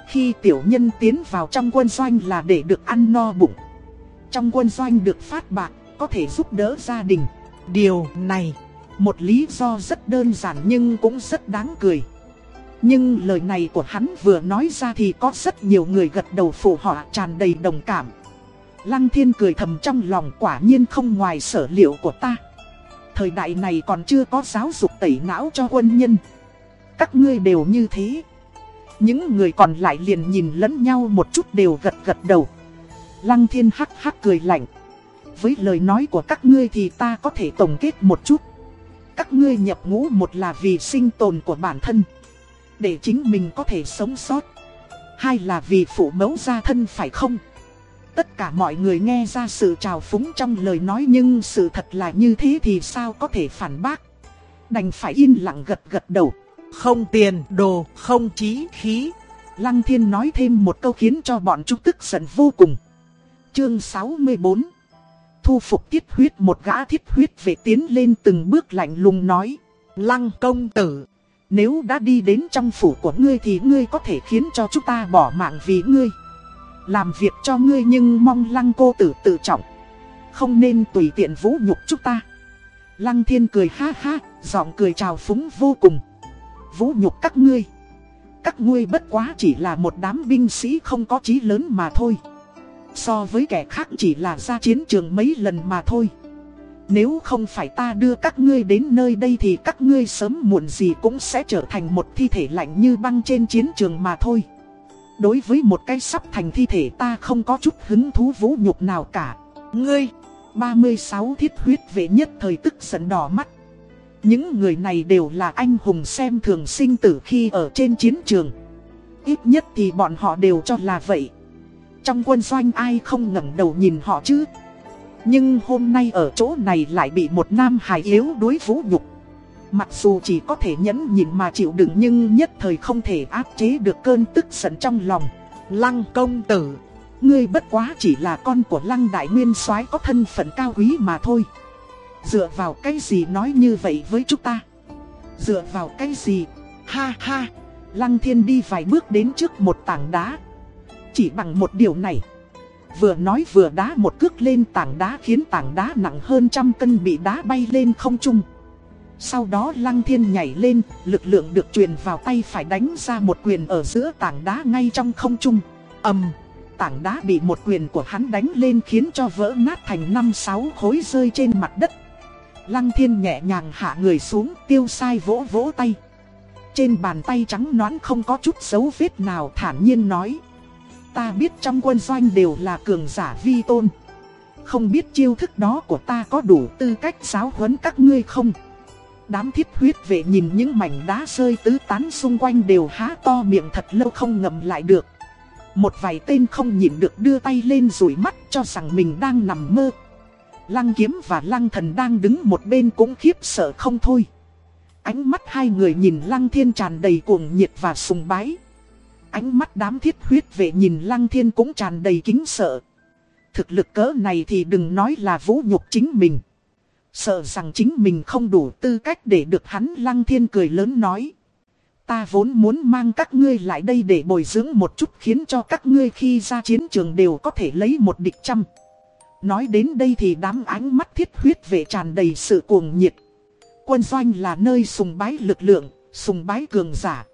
Khi tiểu nhân tiến vào trong quân doanh là để được ăn no bụng. Trong quân doanh được phát bạc, có thể giúp đỡ gia đình. Điều này, một lý do rất đơn giản nhưng cũng rất đáng cười. Nhưng lời này của hắn vừa nói ra thì có rất nhiều người gật đầu phụ họ tràn đầy đồng cảm. Lăng thiên cười thầm trong lòng quả nhiên không ngoài sở liệu của ta. Thời đại này còn chưa có giáo dục tẩy não cho quân nhân. Các ngươi đều như thế những người còn lại liền nhìn lẫn nhau một chút đều gật gật đầu. Lăng thiên hắc hắc cười lạnh. Với lời nói của các ngươi thì ta có thể tổng kết một chút. các ngươi nhập ngũ một là vì sinh tồn của bản thân Để chính mình có thể sống sót Hai là vì phụ mẫu gia thân phải không Tất cả mọi người nghe ra sự trào phúng trong lời nói Nhưng sự thật là như thế thì sao có thể phản bác Đành phải yên lặng gật gật đầu không tiền, đồ, không chí, khí. Lăng thiên nói thêm một câu khiến cho bọn chúng tức giận vô cùng. Chương 64 Thu phục tiết huyết một gã thiết huyết về tiến lên từng bước lạnh lùng nói. Lăng công tử Nếu đã đi đến trong phủ của ngươi thì ngươi có thể khiến cho chúng ta bỏ mạng vì ngươi. Làm việc cho ngươi nhưng mong lăng cô tử tự trọng. Không nên tùy tiện vũ nhục chúng ta. Lăng thiên cười ha ha, giọng cười chào phúng vô cùng Vũ nhục các ngươi. Các ngươi bất quá chỉ là một đám binh sĩ không có chí lớn mà thôi. So với kẻ khác chỉ là ra chiến trường mấy lần mà thôi. Nếu không phải ta đưa các ngươi đến nơi đây thì các ngươi sớm muộn gì cũng sẽ trở thành một thi thể lạnh như băng trên chiến trường mà thôi. Đối với một cái sắp thành thi thể ta không có chút hứng thú vũ nhục nào cả. Ngươi 36 thiết huyết vệ nhất thời tức giận đỏ mắt. Những người này đều là anh hùng xem thường sinh tử khi ở trên chiến trường. Ít nhất thì bọn họ đều cho là vậy. Trong quân doanh ai không ngẩng đầu nhìn họ chứ? Nhưng hôm nay ở chỗ này lại bị một nam hài yếu đối vũ nhục. Mặc dù chỉ có thể nhẫn nhịn mà chịu đựng nhưng nhất thời không thể áp chế được cơn tức giận trong lòng. Lăng công tử, Ngươi bất quá chỉ là con của lăng đại nguyên soái có thân phận cao quý mà thôi. Dựa vào cái gì nói như vậy với chúng ta? Dựa vào cái gì? Ha ha. Lăng thiên đi vài bước đến trước một tảng đá. Chỉ bằng một điều này. Vừa nói vừa đá một cước lên tảng đá khiến tảng đá nặng hơn trăm cân bị đá bay lên không trung. Sau đó lăng thiên nhảy lên, lực lượng được truyền vào tay phải đánh ra một quyền ở giữa tảng đá ngay trong không trung. Ầm. Tảng đá bị một quyền của hắn đánh lên khiến cho vỡ nát thành năm sáu khối rơi trên mặt đất. Lăng thiên nhẹ nhàng hạ người xuống, tiêu sai vỗ vỗ tay. Trên bàn tay trắng nõn không có chút dấu vết nào, thản nhiên nói. Ta biết trong quân doanh đều là cường giả vi tôn. Không biết chiêu thức đó của ta có đủ tư cách giáo huấn các ngươi không? Đám thiết huyết vệ nhìn những mảnh đá rơi tứ tán xung quanh đều há to miệng thật lâu không ngầm lại được. Một vài tên không nhìn được đưa tay lên rủi mắt cho rằng mình đang nằm mơ. Lăng kiếm và lăng thần đang đứng một bên cũng khiếp sợ không thôi Ánh mắt hai người nhìn lăng thiên tràn đầy cuồng nhiệt và sùng bái Ánh mắt đám thiết huyết vệ nhìn lăng thiên cũng tràn đầy kính sợ. Thực lực cỡ này thì đừng nói là vũ nhục chính mình. Sợ rằng chính mình không đủ tư cách để được hắn lăng thiên cười lớn nói. Ta vốn muốn mang các ngươi lại đây để bồi dưỡng một chút khiến cho các ngươi khi ra chiến trường đều có thể lấy một địch trăm. Nói đến đây thì đám ánh mắt thiết huyết vệ tràn đầy sự cuồng nhiệt. Quân doanh là nơi sùng bái lực lượng, sùng bái cường giả.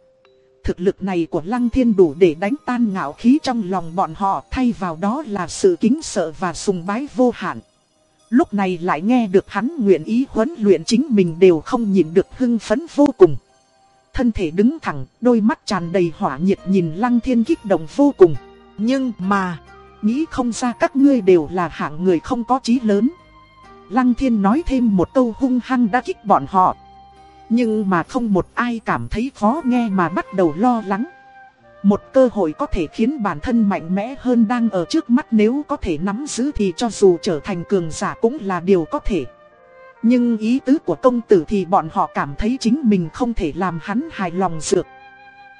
Thực lực này của Lăng Thiên đủ để đánh tan ngạo khí trong lòng bọn họ thay vào đó là sự kính sợ và sùng bái vô hạn. Lúc này lại nghe được hắn nguyện ý huấn luyện chính mình đều không nhìn được hưng phấn vô cùng. Thân thể đứng thẳng, đôi mắt tràn đầy hỏa nhiệt nhìn Lăng Thiên kích động vô cùng. Nhưng mà, nghĩ không ra các ngươi đều là hạng người không có trí lớn. Lăng Thiên nói thêm một câu hung hăng đã kích bọn họ. Nhưng mà không một ai cảm thấy khó nghe mà bắt đầu lo lắng. Một cơ hội có thể khiến bản thân mạnh mẽ hơn đang ở trước mắt nếu có thể nắm giữ thì cho dù trở thành cường giả cũng là điều có thể. Nhưng ý tứ của công tử thì bọn họ cảm thấy chính mình không thể làm hắn hài lòng dược.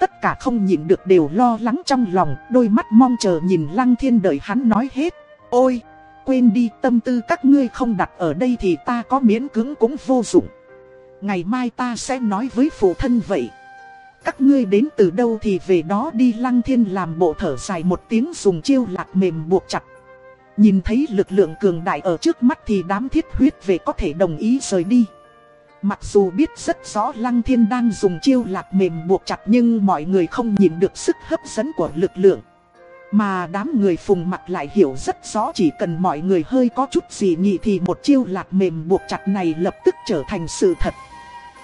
Tất cả không nhịn được đều lo lắng trong lòng, đôi mắt mong chờ nhìn lăng thiên đợi hắn nói hết. Ôi, quên đi tâm tư các ngươi không đặt ở đây thì ta có miễn cứng cũng vô dụng. Ngày mai ta sẽ nói với phụ thân vậy Các ngươi đến từ đâu thì về đó đi lăng thiên làm bộ thở dài một tiếng dùng chiêu lạc mềm buộc chặt Nhìn thấy lực lượng cường đại ở trước mắt thì đám thiết huyết về có thể đồng ý rời đi Mặc dù biết rất rõ Lăng Thiên đang dùng chiêu lạc mềm buộc chặt nhưng mọi người không nhìn được sức hấp dẫn của lực lượng. Mà đám người phùng mặt lại hiểu rất rõ chỉ cần mọi người hơi có chút gì nghị thì một chiêu lạc mềm buộc chặt này lập tức trở thành sự thật.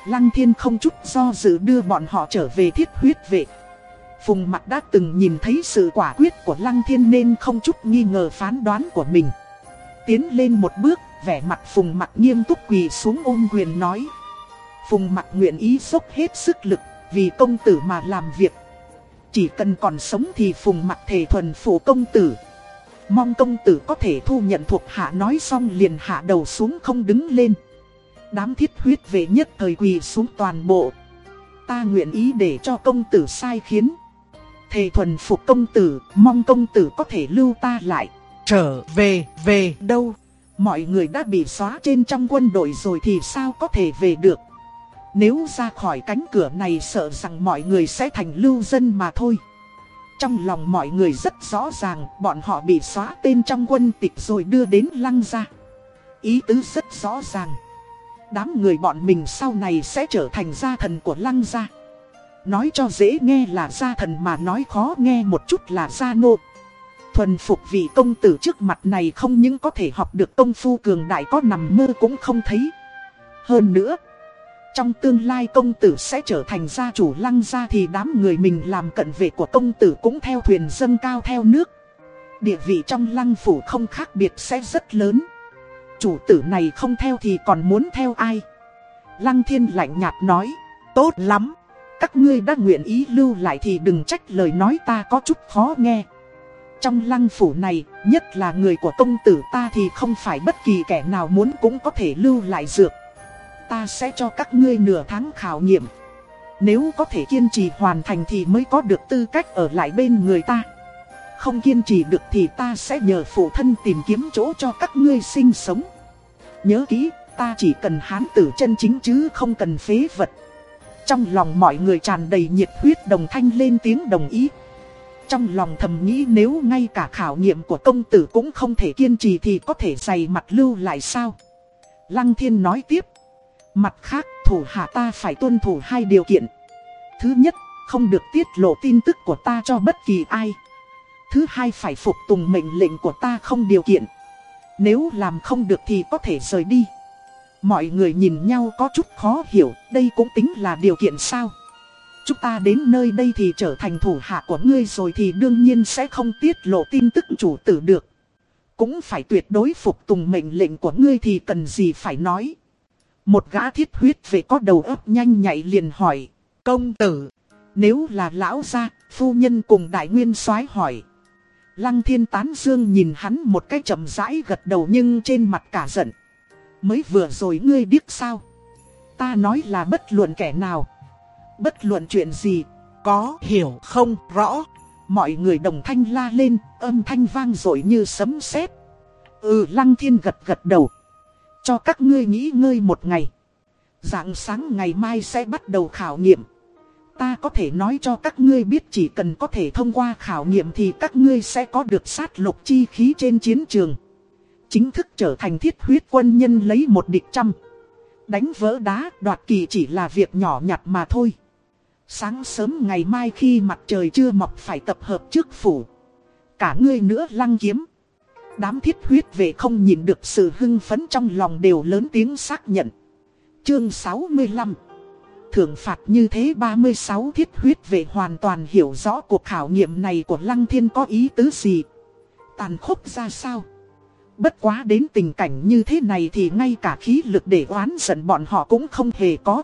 Lăng thiên không chút do dự đưa bọn họ trở về thiết huyết vệ. Phùng mặt đã từng nhìn thấy sự quả quyết của lăng thiên nên không chút nghi ngờ phán đoán của mình. Tiến lên một bước, vẻ mặt phùng mặt nghiêm túc quỳ xuống ôm quyền nói. Phùng mặc nguyện ý dốc hết sức lực vì công tử mà làm việc. Chỉ cần còn sống thì Phùng mặc thề thuần phụ công tử. Mong công tử có thể thu nhận thuộc hạ nói xong liền hạ đầu xuống không đứng lên. Đám thiết huyết về nhất thời quỳ xuống toàn bộ. Ta nguyện ý để cho công tử sai khiến. Thề thuần phục công tử, mong công tử có thể lưu ta lại. Trở về, về đâu? Mọi người đã bị xóa trên trong quân đội rồi thì sao có thể về được. Nếu ra khỏi cánh cửa này sợ rằng mọi người sẽ thành lưu dân mà thôi. Trong lòng mọi người rất rõ ràng, bọn họ bị xóa tên trong quân tịch rồi đưa đến lăng ra. Ý tứ rất rõ ràng. Đám người bọn mình sau này sẽ trở thành gia thần của lăng gia. Nói cho dễ nghe là gia thần mà nói khó nghe một chút là gia nô. Thuần phục vị công tử trước mặt này không những có thể học được công phu cường đại có nằm mơ cũng không thấy. Hơn nữa, trong tương lai công tử sẽ trở thành gia chủ lăng gia thì đám người mình làm cận vệ của công tử cũng theo thuyền dâng cao theo nước. Địa vị trong lăng phủ không khác biệt sẽ rất lớn. Chủ tử này không theo thì còn muốn theo ai? Lăng thiên lạnh nhạt nói, tốt lắm. Các ngươi đã nguyện ý lưu lại thì đừng trách lời nói ta có chút khó nghe. Trong lăng phủ này, nhất là người của công tử ta thì không phải bất kỳ kẻ nào muốn cũng có thể lưu lại dược. Ta sẽ cho các ngươi nửa tháng khảo nghiệm. Nếu có thể kiên trì hoàn thành thì mới có được tư cách ở lại bên người ta. Không kiên trì được thì ta sẽ nhờ phụ thân tìm kiếm chỗ cho các ngươi sinh sống. Nhớ kỹ, ta chỉ cần hán tử chân chính chứ không cần phế vật. Trong lòng mọi người tràn đầy nhiệt huyết đồng thanh lên tiếng đồng ý. Trong lòng thầm nghĩ nếu ngay cả khảo nghiệm của công tử cũng không thể kiên trì thì có thể dày mặt lưu lại sao? Lăng thiên nói tiếp. Mặt khác, thủ hạ ta phải tuân thủ hai điều kiện. Thứ nhất, không được tiết lộ tin tức của ta cho bất kỳ ai. Thứ hai phải phục tùng mệnh lệnh của ta không điều kiện. Nếu làm không được thì có thể rời đi. Mọi người nhìn nhau có chút khó hiểu, đây cũng tính là điều kiện sao? Chúng ta đến nơi đây thì trở thành thủ hạ của ngươi rồi thì đương nhiên sẽ không tiết lộ tin tức chủ tử được. Cũng phải tuyệt đối phục tùng mệnh lệnh của ngươi thì cần gì phải nói. Một gã thiết huyết về có đầu óc nhanh nhạy liền hỏi. Công tử, nếu là lão gia, phu nhân cùng đại nguyên soái hỏi. Lăng thiên tán dương nhìn hắn một cái chậm rãi gật đầu nhưng trên mặt cả giận. Mới vừa rồi ngươi biết sao? Ta nói là bất luận kẻ nào. Bất luận chuyện gì, có hiểu không rõ. Mọi người đồng thanh la lên, âm thanh vang dội như sấm sét. Ừ lăng thiên gật gật đầu. Cho các ngươi nghỉ ngơi một ngày. Dạng sáng ngày mai sẽ bắt đầu khảo nghiệm. Ta có thể nói cho các ngươi biết chỉ cần có thể thông qua khảo nghiệm thì các ngươi sẽ có được sát lục chi khí trên chiến trường. Chính thức trở thành thiết huyết quân nhân lấy một địch trăm. Đánh vỡ đá đoạt kỳ chỉ là việc nhỏ nhặt mà thôi. Sáng sớm ngày mai khi mặt trời chưa mọc phải tập hợp trước phủ. Cả ngươi nữa lăng kiếm. Đám thiết huyết về không nhìn được sự hưng phấn trong lòng đều lớn tiếng xác nhận. Chương 65 Thưởng phạt như thế 36 thiết huyết về hoàn toàn hiểu rõ cuộc khảo nghiệm này của Lăng Thiên có ý tứ gì. Tàn khốc ra sao? Bất quá đến tình cảnh như thế này thì ngay cả khí lực để oán giận bọn họ cũng không hề có.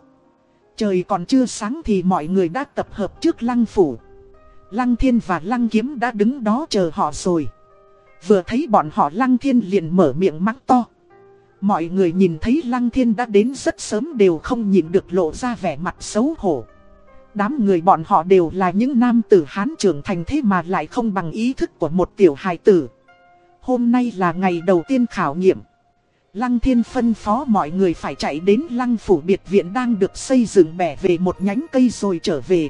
Trời còn chưa sáng thì mọi người đã tập hợp trước lăng phủ. Lăng thiên và lăng kiếm đã đứng đó chờ họ rồi. Vừa thấy bọn họ, lăng thiên liền mở miệng mắng to. Mọi người nhìn thấy lăng thiên đã đến rất sớm đều không nhìn được lộ ra vẻ mặt xấu hổ. Đám người bọn họ đều là những nam tử hán trưởng thành thế mà lại không bằng ý thức của một tiểu hài tử. Hôm nay là ngày đầu tiên khảo nghiệm. Lăng thiên phân phó mọi người phải chạy đến lăng phủ biệt viện đang được xây dựng bẻ về một nhánh cây rồi trở về.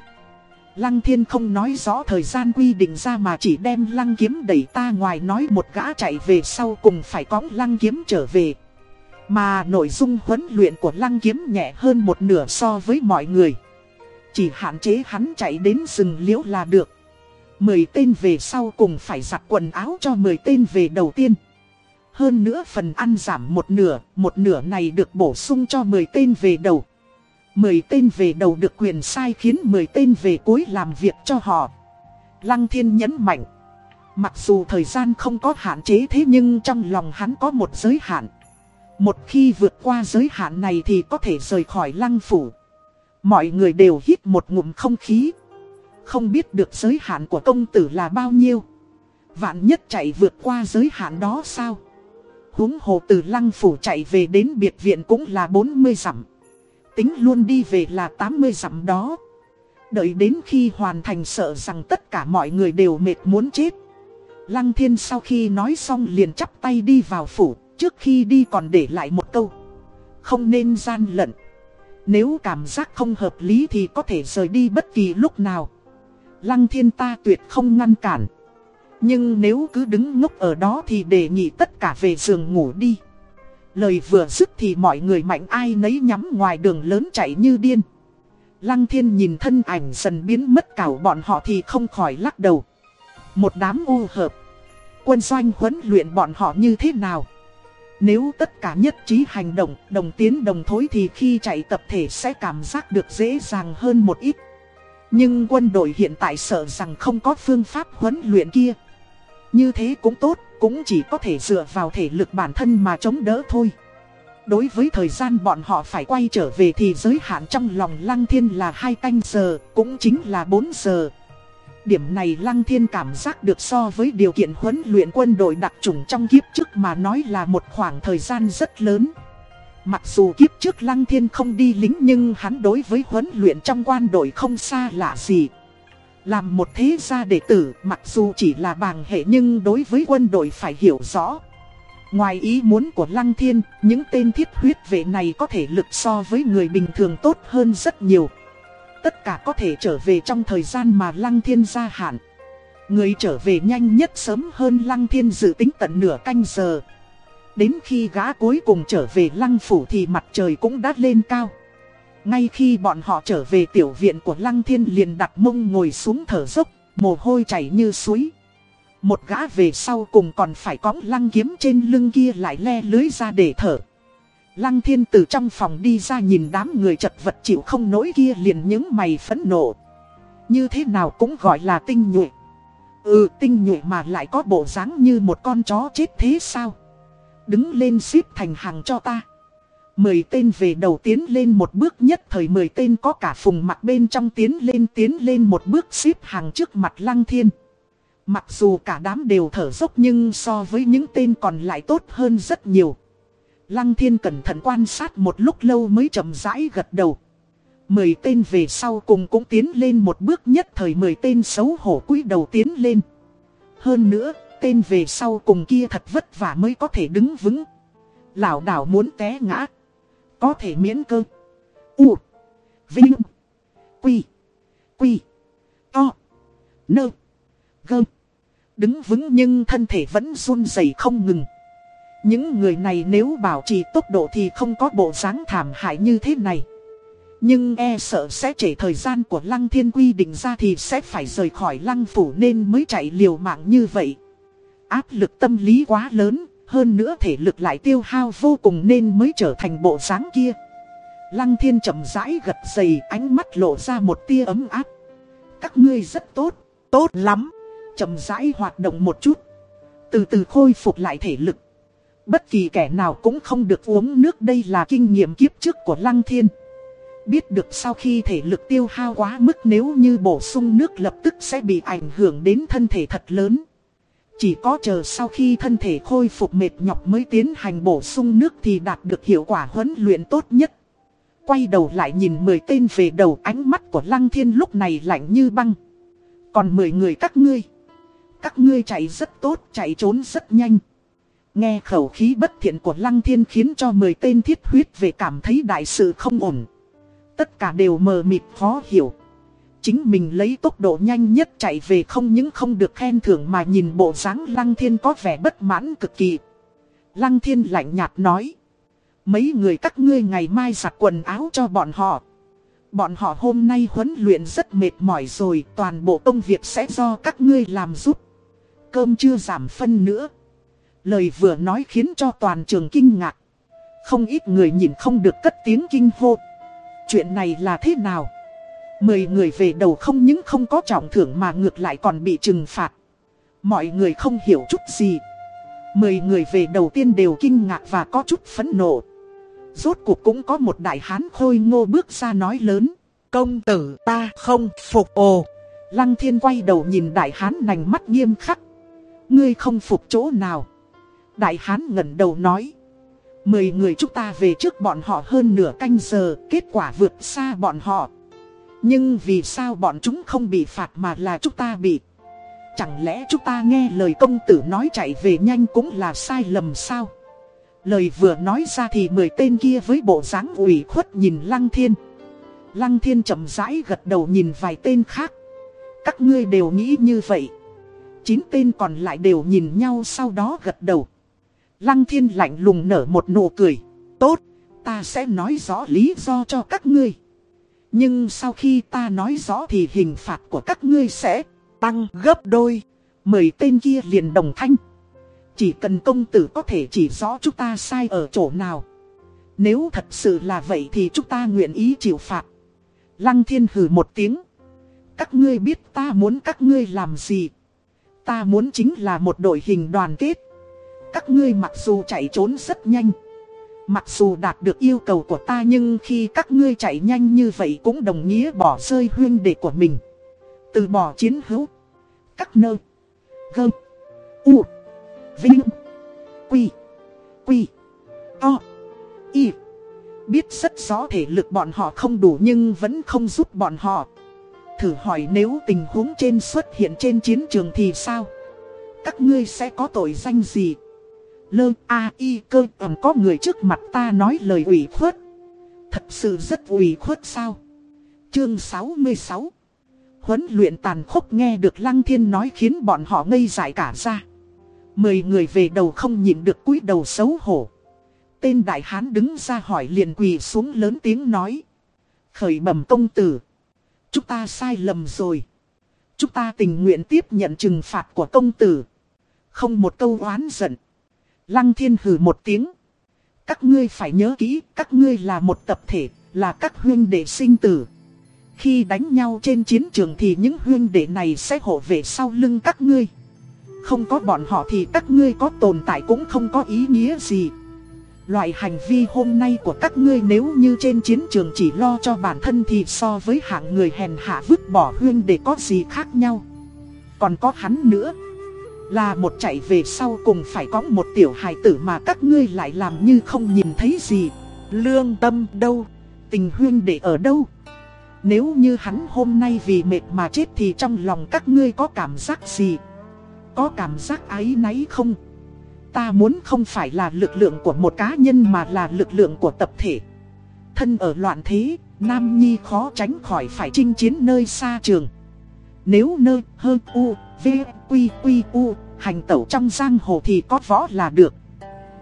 Lăng thiên không nói rõ thời gian quy định ra mà chỉ đem lăng kiếm đẩy ta ngoài nói một gã chạy về sau cùng phải cõng lăng kiếm trở về. Mà nội dung huấn luyện của lăng kiếm nhẹ hơn một nửa so với mọi người. Chỉ hạn chế hắn chạy đến rừng liễu là được. Mười tên về sau cùng phải giặt quần áo cho mười tên về đầu tiên. Hơn nữa phần ăn giảm một nửa, một nửa này được bổ sung cho 10 tên về đầu. 10 tên về đầu được quyền sai khiến 10 tên về cuối làm việc cho họ. Lăng thiên nhấn mạnh. Mặc dù thời gian không có hạn chế thế nhưng trong lòng hắn có một giới hạn. Một khi vượt qua giới hạn này thì có thể rời khỏi lăng phủ. Mọi người đều hít một ngụm không khí. Không biết được giới hạn của công tử là bao nhiêu. Vạn nhất chạy vượt qua giới hạn đó sao? Huống hồ từ lăng phủ chạy về đến biệt viện cũng là 40 dặm. Tính luôn đi về là 80 dặm đó. Đợi đến khi hoàn thành sợ rằng tất cả mọi người đều mệt muốn chết. Lăng thiên sau khi nói xong liền chắp tay đi vào phủ, trước khi đi còn để lại một câu. Không nên gian lận. Nếu cảm giác không hợp lý thì có thể rời đi bất kỳ lúc nào. Lăng thiên ta tuyệt không ngăn cản. Nhưng nếu cứ đứng ngốc ở đó thì đề nghị tất cả về giường ngủ đi. Lời vừa dứt thì mọi người mạnh ai nấy nhắm ngoài đường lớn chạy như điên. Lăng thiên nhìn thân ảnh dần biến mất cảo bọn họ thì không khỏi lắc đầu. Một đám u hợp. Quân doanh huấn luyện bọn họ như thế nào? Nếu tất cả nhất trí hành động, đồng tiến đồng thối thì khi chạy tập thể sẽ cảm giác được dễ dàng hơn một ít. Nhưng quân đội hiện tại sợ rằng không có phương pháp huấn luyện kia. Như thế cũng tốt, cũng chỉ có thể dựa vào thể lực bản thân mà chống đỡ thôi. Đối với thời gian bọn họ phải quay trở về thì giới hạn trong lòng Lăng Thiên là 2 canh giờ, cũng chính là 4 giờ. Điểm này Lăng Thiên cảm giác được so với điều kiện huấn luyện quân đội đặc trùng trong kiếp trước mà nói là một khoảng thời gian rất lớn. Mặc dù kiếp trước Lăng Thiên không đi lính nhưng hắn đối với huấn luyện trong quan đội không xa lạ gì. Làm một thế gia đệ tử mặc dù chỉ là bàng hệ nhưng đối với quân đội phải hiểu rõ. Ngoài ý muốn của Lăng Thiên, những tên thiết huyết vệ này có thể lực so với người bình thường tốt hơn rất nhiều. Tất cả có thể trở về trong thời gian mà Lăng Thiên gia hạn. Người trở về nhanh nhất sớm hơn Lăng Thiên dự tính tận nửa canh giờ. Đến khi gã cuối cùng trở về Lăng Phủ thì mặt trời cũng đã lên cao. Ngay khi bọn họ trở về tiểu viện của Lăng Thiên liền đặt mông ngồi xuống thở dốc, mồ hôi chảy như suối. Một gã về sau cùng còn phải cõng lăng kiếm trên lưng kia lại le lưới ra để thở. Lăng thiên từ trong phòng đi ra nhìn đám người chật vật chịu không nổi kia liền những mày phẫn nộ. Như thế nào cũng gọi là tinh nhuệ. Ừ tinh nhuệ mà lại có bộ dáng như một con chó chết thế sao? Đứng lên xếp thành hàng cho ta. Mười tên về đầu tiến lên một bước nhất thời mười tên có cả phùng mặt bên trong tiến lên tiến lên một bước xếp hàng trước mặt lăng thiên. Mặc dù cả đám đều thở dốc nhưng so với những tên còn lại tốt hơn rất nhiều. Lăng thiên cẩn thận quan sát một lúc lâu mới chậm rãi gật đầu. Mười tên về sau cùng cũng tiến lên một bước nhất thời mười tên xấu hổ cúi đầu tiến lên. Hơn nữa, tên về sau cùng kia thật vất vả mới có thể đứng vững. Lão đảo muốn té ngã. Có thể miễn cơ. U. Vinh. Quy. Quy. To. Nơ. Gơ. Đứng vững nhưng thân thể vẫn run rẩy không ngừng. Những người này nếu bảo trì tốc độ thì không có bộ dáng thảm hại như thế này. Nhưng e sợ sẽ trễ thời gian của Lăng Thiên quy định ra thì sẽ phải rời khỏi Lăng Phủ nên mới chạy liều mạng như vậy. Áp lực tâm lý quá lớn, hơn nữa thể lực lại tiêu hao vô cùng nên mới trở thành bộ dáng kia. Lăng Thiên chậm rãi gật dày ánh mắt lộ ra một tia ấm áp. Các ngươi rất tốt, tốt lắm chậm rãi hoạt động một chút. Từ từ khôi phục lại thể lực. Bất kỳ kẻ nào cũng không được uống nước đây là kinh nghiệm kiếp trước của Lăng Thiên. Biết được sau khi thể lực tiêu hao quá mức nếu như bổ sung nước lập tức sẽ bị ảnh hưởng đến thân thể thật lớn. Chỉ có chờ sau khi thân thể khôi phục mệt nhọc mới tiến hành bổ sung nước thì đạt được hiệu quả huấn luyện tốt nhất. Quay đầu lại nhìn 10 tên về đầu ánh mắt của Lăng Thiên lúc này lạnh như băng. Còn 10 người các ngươi. Các ngươi chạy rất tốt, chạy trốn rất nhanh. Nghe khẩu khí bất thiện của Lăng Thiên khiến cho 10 tên thiết huyết về cảm thấy đại sự không ổn. Tất cả đều mờ mịt khó hiểu. Chính mình lấy tốc độ nhanh nhất chạy về không những không được khen thưởng mà nhìn bộ dáng Lăng Thiên có vẻ bất mãn cực kỳ. Lăng Thiên lạnh nhạt nói. Mấy người các ngươi ngày mai giặt quần áo cho bọn họ. Bọn họ hôm nay huấn luyện rất mệt mỏi rồi, toàn bộ công việc sẽ do các ngươi làm giúp cơm chưa giảm phân nữa. Lời vừa nói khiến cho toàn trường kinh ngạc. Không ít người nhìn không được cất tiếng kinh hô. Chuyện này là thế nào? Mười người về đầu không những không có trọng thưởng mà ngược lại còn bị trừng phạt. Mọi người không hiểu chút gì. Mười người về đầu tiên đều kinh ngạc và có chút phẫn nộ. Rốt cuộc cũng có một đại hán khôi ngô bước ra nói lớn. Công tử ta không phục ồ. Lăng thiên quay đầu nhìn đại hán nành mắt nghiêm khắc. Ngươi không phục chỗ nào. Đại hán ngẩng đầu nói. Mười người chúng ta về trước bọn họ hơn nửa canh giờ, kết quả vượt xa bọn họ. Nhưng vì sao bọn chúng không bị phạt mà là chúng ta bị? Chẳng lẽ chúng ta nghe lời công tử nói chạy về nhanh cũng là sai lầm sao? Lời vừa nói ra thì mười tên kia với bộ dáng ủy khuất nhìn Lăng Thiên. Lăng Thiên chậm rãi gật đầu nhìn vài tên khác. Các ngươi đều nghĩ như vậy. Chín tên còn lại đều nhìn nhau sau đó gật đầu. Lăng Thiên lạnh lùng nở một nụ cười. Tốt, ta sẽ nói rõ lý do cho các ngươi. Nhưng sau khi ta nói rõ thì hình phạt của các ngươi sẽ tăng gấp đôi. Mời tên kia liền đồng thanh. Chỉ cần công tử có thể chỉ rõ chúng ta sai ở chỗ nào. Nếu thật sự là vậy thì chúng ta nguyện ý chịu phạt. Lăng thiên hừ một tiếng. Các ngươi biết ta muốn các ngươi làm gì. Ta muốn chính là một đội hình đoàn kết. Các ngươi mặc dù chạy trốn rất nhanh. Mặc dù đạt được yêu cầu của ta nhưng khi các ngươi chạy nhanh như vậy cũng đồng nghĩa bỏ rơi huyên đệ của mình. Từ bỏ chiến hữu. Các nơ Gơ. U. Vinh. Quy. Quy. To. Y. Biết rất rõ thể lực bọn họ không đủ nhưng vẫn không giúp bọn họ. Thử hỏi nếu tình huống trên xuất hiện trên chiến trường thì sao? Các ngươi sẽ có tội danh gì? Lơ, A, Y, cơ, ẩm, có người trước mặt ta nói lời ủy khuất. Thật sự rất ủy khuất sao? Chương 66 Huấn luyện tàn khốc nghe được Lăng Thiên nói khiến bọn họ ngây dại cả ra. Mười người về đầu không nhịn được cúi đầu xấu hổ. Tên đại hán đứng ra hỏi liền quỳ xuống lớn tiếng nói. Khởi bẩm công tử. Chúng ta sai lầm rồi. Chúng ta tình nguyện tiếp nhận trừng phạt của công tử. Không một câu oán giận. Lăng thiên hừ một tiếng. Các ngươi phải nhớ kỹ, các ngươi là một tập thể, là các huyên đệ sinh tử. Khi đánh nhau trên chiến trường thì những huyên đệ này sẽ hộ vệ sau lưng các ngươi. Không có bọn họ thì các ngươi có tồn tại cũng không có ý nghĩa gì. Loại hành vi hôm nay của các ngươi nếu như trên chiến trường chỉ lo cho bản thân thì so với hạng người hèn hạ vứt bỏ huyên để có gì khác nhau. Còn có hắn nữa. Là một chạy về sau cùng phải có một tiểu hài tử mà các ngươi lại làm như không nhìn thấy gì. Lương tâm đâu? Tình huyên để ở đâu? Nếu như hắn hôm nay vì mệt mà chết thì trong lòng các ngươi có cảm giác gì? Có cảm giác ái náy không? Ta muốn không phải là lực lượng của một cá nhân mà là lực lượng của tập thể. Thân ở loạn thế, Nam Nhi khó tránh khỏi phải chinh chiến nơi xa trường. Nếu nơi hơn u, v, quy, quy, u, hành tẩu trong giang hồ thì có võ là được.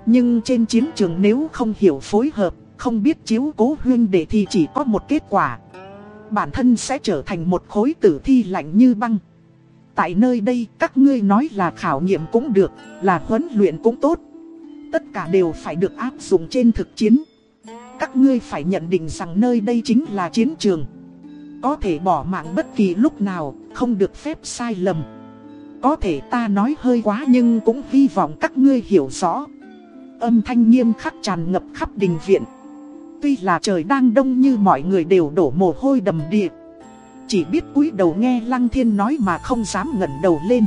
Nhưng trên chiến trường nếu không hiểu phối hợp, không biết chiếu cố huyên để thì chỉ có một kết quả. Bản thân sẽ trở thành một khối tử thi lạnh như băng. Tại nơi đây các ngươi nói là khảo nghiệm cũng được, là huấn luyện cũng tốt. Tất cả đều phải được áp dụng trên thực chiến. Các ngươi phải nhận định rằng nơi đây chính là chiến trường. Có thể bỏ mạng bất kỳ lúc nào, không được phép sai lầm. Có thể ta nói hơi quá nhưng cũng hy vọng các ngươi hiểu rõ. Âm thanh nghiêm khắc tràn ngập khắp đình viện. Tuy là trời đang đông như mọi người đều đổ mồ hôi đầm đìa. Chỉ biết cúi đầu nghe Lăng Thiên nói mà không dám ngẩng đầu lên.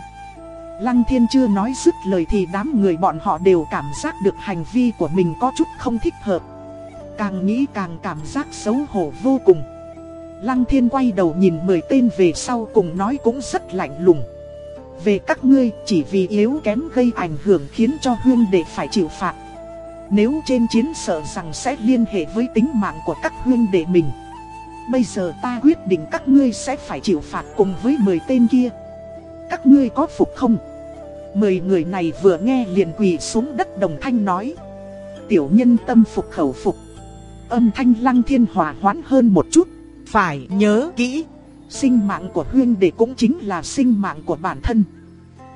Lăng Thiên chưa nói dứt lời thì đám người bọn họ đều cảm giác được hành vi của mình có chút không thích hợp. Càng nghĩ càng cảm giác xấu hổ vô cùng. Lăng Thiên quay đầu nhìn 10 tên về sau cùng nói cũng rất lạnh lùng. Về các ngươi chỉ vì yếu kém gây ảnh hưởng khiến cho huyên đệ phải chịu phạt. Nếu trên chiến sợ rằng sẽ liên hệ với tính mạng của các huyên đệ mình. Bây giờ ta quyết định các ngươi sẽ phải chịu phạt cùng với 10 tên kia. Các ngươi có phục không? Mười người này vừa nghe liền quỳ xuống đất đồng thanh nói. Tiểu nhân tâm phục khẩu phục. Âm thanh lăng thiên hòa hoãn hơn một chút. Phải nhớ kỹ. Sinh mạng của huyên đệ cũng chính là sinh mạng của bản thân.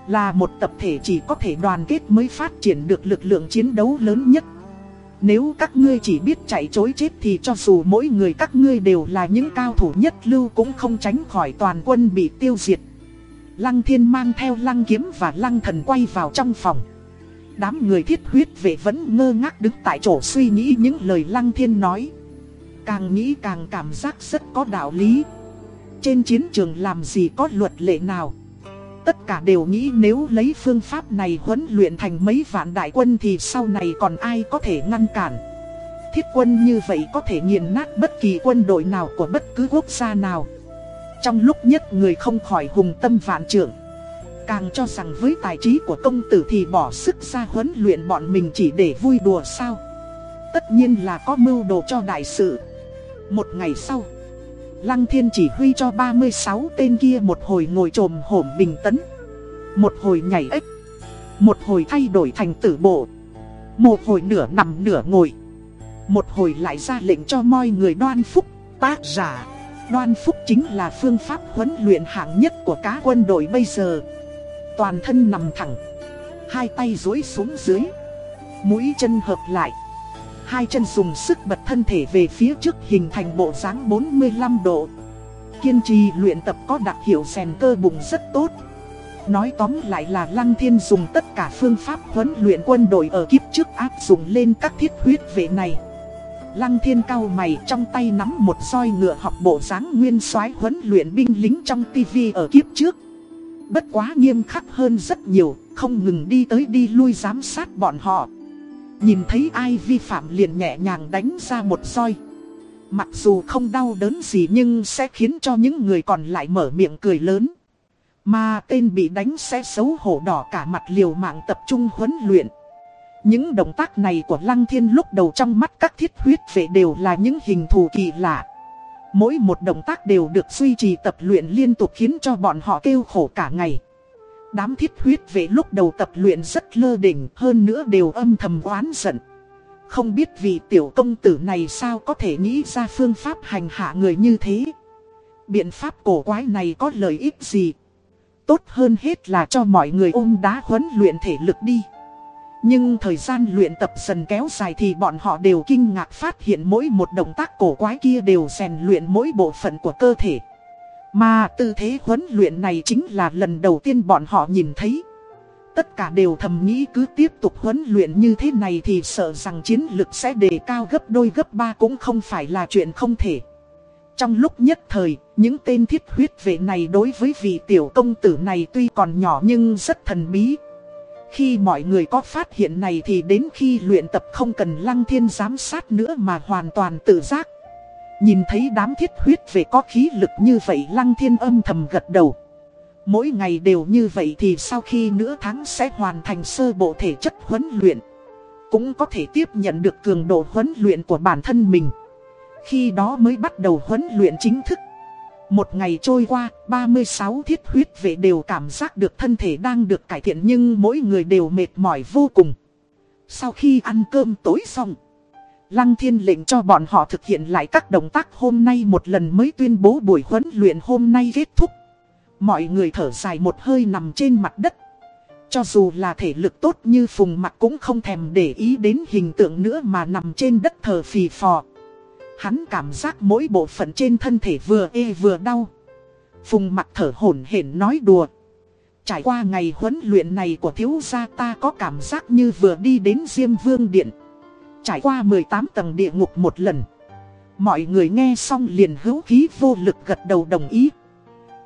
Là một tập thể chỉ có thể đoàn kết mới phát triển được lực lượng chiến đấu lớn nhất. Nếu các ngươi chỉ biết chạy chối chết thì cho dù mỗi người các ngươi đều là những cao thủ nhất lưu cũng không tránh khỏi toàn quân bị tiêu diệt. Lăng thiên mang theo lăng kiếm và lăng thần quay vào trong phòng. Đám người thiết huyết vệ vẫn ngơ ngác đứng tại chỗ suy nghĩ những lời Lăng Thiên nói. Càng nghĩ càng cảm giác rất có đạo lý. Trên chiến trường làm gì có luật lệ nào. Tất cả đều nghĩ nếu lấy phương pháp này huấn luyện thành mấy vạn đại quân thì sau này còn ai có thể ngăn cản. Thiết quân như vậy có thể nghiền nát bất kỳ quân đội nào của bất cứ quốc gia nào. Trong lúc nhất người không khỏi hùng tâm vạn trưởng. Càng cho rằng với tài trí của công tử thì bỏ sức ra huấn luyện bọn mình chỉ để vui đùa sao. Tất nhiên là có mưu đồ cho đại sự. Một ngày sau, Lăng Thiên chỉ huy cho 36 tên kia một hồi ngồi trồm hổm bình tấn. Một hồi nhảy ếch. Một hồi thay đổi thành tử bộ. Một hồi nửa nằm nửa ngồi. Một hồi lại ra lệnh cho mọi người đoan phúc, tác giả. Đoan phúc chính là phương pháp huấn luyện hạng nhất của cá quân đội bây giờ. Toàn thân nằm thẳng. Hai tay duỗi xuống dưới. Mũi chân hợp lại. Hai chân dùng sức bật thân thể về phía trước hình thành bộ dáng 45 độ. Kiên trì luyện tập có đặc hiệu rèn cơ bụng rất tốt. Nói tóm lại là Lăng Thiên dùng tất cả phương pháp huấn luyện quân đội ở kiếp trước áp dụng lên các thiết huyết vệ này. Lăng Thiên cao mày trong tay nắm một roi ngựa học bộ dáng nguyên soái huấn luyện binh lính trong tivi ở kiếp trước. Bất quá nghiêm khắc hơn rất nhiều, không ngừng đi tới đi lui giám sát bọn họ. Nhìn thấy ai vi phạm liền nhẹ nhàng đánh ra một roi. Mặc dù không đau đớn gì nhưng sẽ khiến cho những người còn lại mở miệng cười lớn. Mà tên bị đánh sẽ xấu hổ đỏ cả mặt liều mạng tập trung huấn luyện. Những động tác này của Lăng Thiên lúc đầu trong mắt các thiết huyết vệ đều là những hình thù kỳ lạ. Mỗi một động tác đều được duy trì tập luyện liên tục khiến cho bọn họ kêu khổ cả ngày. Đám thiết huyết về lúc đầu tập luyện rất lơ đỉnh, hơn nữa đều âm thầm oán giận. Không biết vì tiểu công tử này sao có thể nghĩ ra phương pháp hành hạ người như thế. Biện pháp cổ quái này có lợi ích gì? Tốt hơn hết là cho mọi người ôm đá huấn luyện thể lực đi. Nhưng thời gian luyện tập dần kéo dài thì bọn họ đều kinh ngạc phát hiện mỗi một động tác cổ quái kia đều rèn luyện mỗi bộ phận của cơ thể. Mà tư thế huấn luyện này chính là lần đầu tiên bọn họ nhìn thấy. Tất cả đều thầm nghĩ cứ tiếp tục huấn luyện như thế này thì sợ rằng chiến lực sẽ đề cao gấp đôi gấp ba cũng không phải là chuyện không thể. Trong lúc nhất thời, những tên thiết huyết vệ này đối với vị tiểu công tử này tuy còn nhỏ nhưng rất thần bí. Khi mọi người có phát hiện này thì đến khi luyện tập không cần lăng thiên giám sát nữa mà hoàn toàn tự giác. Nhìn thấy đám thiết huyết về có khí lực như vậy lăng thiên âm thầm gật đầu. Mỗi ngày đều như vậy thì sau khi nửa tháng sẽ hoàn thành sơ bộ thể chất huấn luyện. Cũng có thể tiếp nhận được cường độ huấn luyện của bản thân mình. Khi đó mới bắt đầu huấn luyện chính thức. Một ngày trôi qua, 36 thiết huyết vệ đều cảm giác được thân thể đang được cải thiện nhưng mỗi người đều mệt mỏi vô cùng. Sau khi ăn cơm tối xong, Lăng thiên lệnh cho bọn họ thực hiện lại các động tác hôm nay một lần mới tuyên bố buổi huấn luyện hôm nay kết thúc. Mọi người thở dài một hơi nằm trên mặt đất. Cho dù là thể lực tốt như phùng mặt cũng không thèm để ý đến hình tượng nữa mà nằm trên đất thờ phì phò. Hắn cảm giác mỗi bộ phận trên thân thể vừa ê vừa đau. Phùng mặt thở hổn hển nói đùa. Trải qua ngày huấn luyện này của thiếu gia ta có cảm giác như vừa đi đến Diêm Vương Điện. Trải qua 18 tầng địa ngục một lần. Mọi người nghe xong liền hữu khí vô lực gật đầu đồng ý.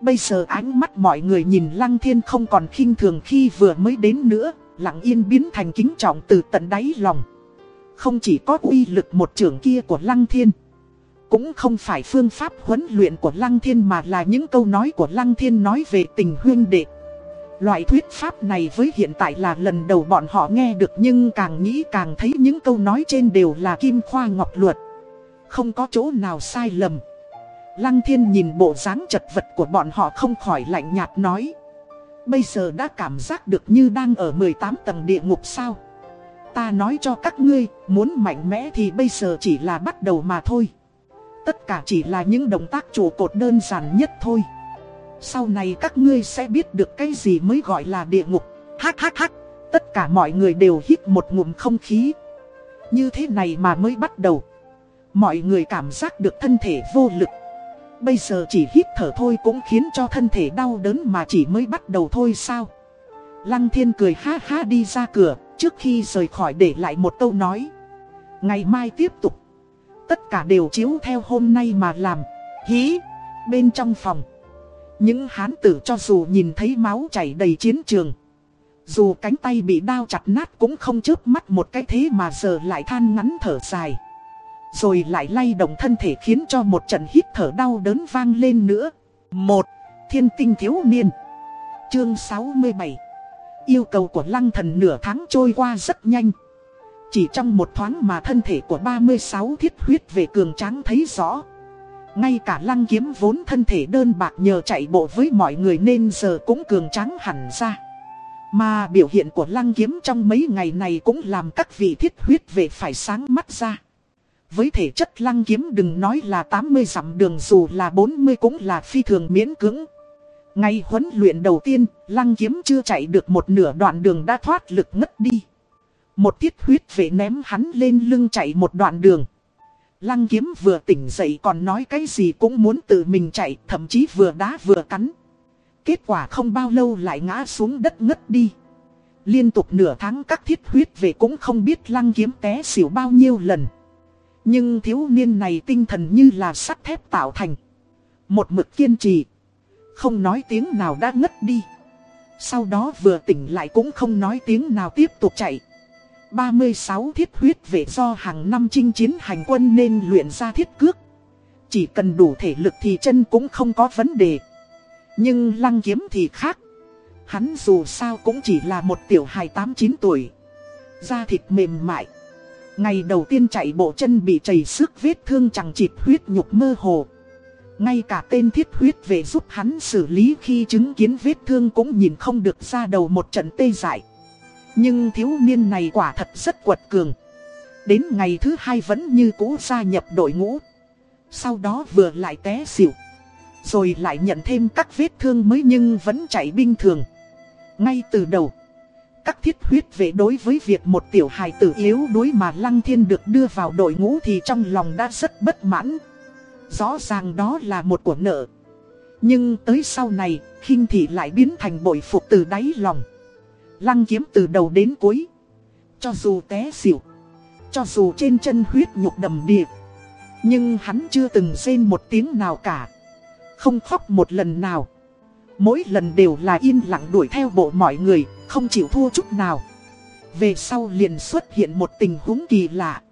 Bây giờ ánh mắt mọi người nhìn Lăng Thiên không còn khinh thường khi vừa mới đến nữa, lặng yên biến thành kính trọng từ tận đáy lòng. Không chỉ có uy lực một trường kia của Lăng Thiên. Cũng không phải phương pháp huấn luyện của Lăng Thiên mà là những câu nói của Lăng Thiên nói về tình huyên đệ. Loại thuyết pháp này với hiện tại là lần đầu bọn họ nghe được nhưng càng nghĩ càng thấy những câu nói trên đều là kim khoa ngọc luật. Không có chỗ nào sai lầm. Lăng thiên nhìn bộ dáng chật vật của bọn họ không khỏi lạnh nhạt nói. Bây giờ đã cảm giác được như đang ở 18 tầng địa ngục sao. Ta nói cho các ngươi, muốn mạnh mẽ thì bây giờ chỉ là bắt đầu mà thôi. Tất cả chỉ là những động tác trụ cột đơn giản nhất thôi. Sau này các ngươi sẽ biết được cái gì mới gọi là địa ngục. Hắc hắc hắc, tất cả mọi người đều hít một ngụm không khí. Như thế này mà mới bắt đầu. Mọi người cảm giác được thân thể vô lực. Bây giờ chỉ hít thở thôi cũng khiến cho thân thể đau đớn mà chỉ mới bắt đầu thôi sao. Lăng thiên cười ha ha đi ra cửa, trước khi rời khỏi để lại một câu nói. Ngày mai tiếp tục. Tất cả đều chiếu theo hôm nay mà làm. Hí, bên trong phòng. Những hán tử cho dù nhìn thấy máu chảy đầy chiến trường. Dù cánh tay bị đao chặt nát cũng không chớp mắt một cái thế mà giờ lại than ngắn thở dài. Rồi lại lay động thân thể khiến cho một trận hít thở đau đớn vang lên nữa. Một, thiên tinh thiếu niên. Chương 67 Yêu cầu của lăng thần nửa tháng trôi qua rất nhanh. Chỉ trong một thoáng mà thân thể của 36 thiết huyết về cường tráng thấy rõ. Ngay cả lăng kiếm vốn thân thể đơn bạc nhờ chạy bộ với mọi người nên giờ cũng cường tráng hẳn ra. Mà biểu hiện của lăng kiếm trong mấy ngày này cũng làm các vị thiết huyết về phải sáng mắt ra. Với thể chất lăng kiếm đừng nói là 80 dặm đường dù là 40 cũng là phi thường miễn cưỡng. Ngày huấn luyện đầu tiên, lăng kiếm chưa chạy được một nửa đoạn đường đã thoát lực ngất đi. Một tiết huyết vệ ném hắn lên lưng chạy một đoạn đường. Lăng kiếm vừa tỉnh dậy còn nói cái gì cũng muốn tự mình chạy, thậm chí vừa đá vừa cắn. Kết quả không bao lâu lại ngã xuống đất ngất đi. Liên tục nửa tháng các thiết huyết về cũng không biết lăng kiếm té xỉu bao nhiêu lần. Nhưng thiếu niên này tinh thần như là sắt thép tạo thành. Một mực kiên trì. Không nói tiếng nào đã ngất đi. Sau đó vừa tỉnh lại cũng không nói tiếng nào tiếp tục chạy. 36 thiết huyết về do hàng năm chinh chiến hành quân nên luyện ra thiết cước. Chỉ cần đủ thể lực thì chân cũng không có vấn đề. Nhưng lăng kiếm thì khác. Hắn dù sao cũng chỉ là một tiểu hài 8-9 tuổi. Da thịt mềm mại. Ngày đầu tiên chạy bộ chân bị chảy xước vết thương chẳng chịt huyết nhục mơ hồ. Ngay cả tên thiết huyết về giúp hắn xử lý khi chứng kiến vết thương cũng nhìn không được ra đầu một trận tê dại. Nhưng thiếu niên này quả thật rất quật cường. Đến ngày thứ hai vẫn như cũ gia nhập đội ngũ. Sau đó vừa lại té xỉu. Rồi lại nhận thêm các vết thương mới nhưng vẫn chạy bình thường. Ngay từ đầu, các thiết huyết về đối với việc một tiểu hài tử yếu đuối mà Lăng Thiên được đưa vào đội ngũ thì trong lòng đã rất bất mãn. Rõ ràng đó là một của nợ. Nhưng tới sau này, khinh thị lại biến thành bội phục từ đáy lòng. Lăng kiếm từ đầu đến cuối. Cho dù té xỉu, cho dù trên chân huyết nhục đầm điệp. Nhưng hắn chưa từng rên một tiếng nào cả. Không khóc một lần nào. Mỗi lần đều là yên lặng đuổi theo bộ mọi người, không chịu thua chút nào. Về sau liền xuất hiện một tình huống kỳ lạ.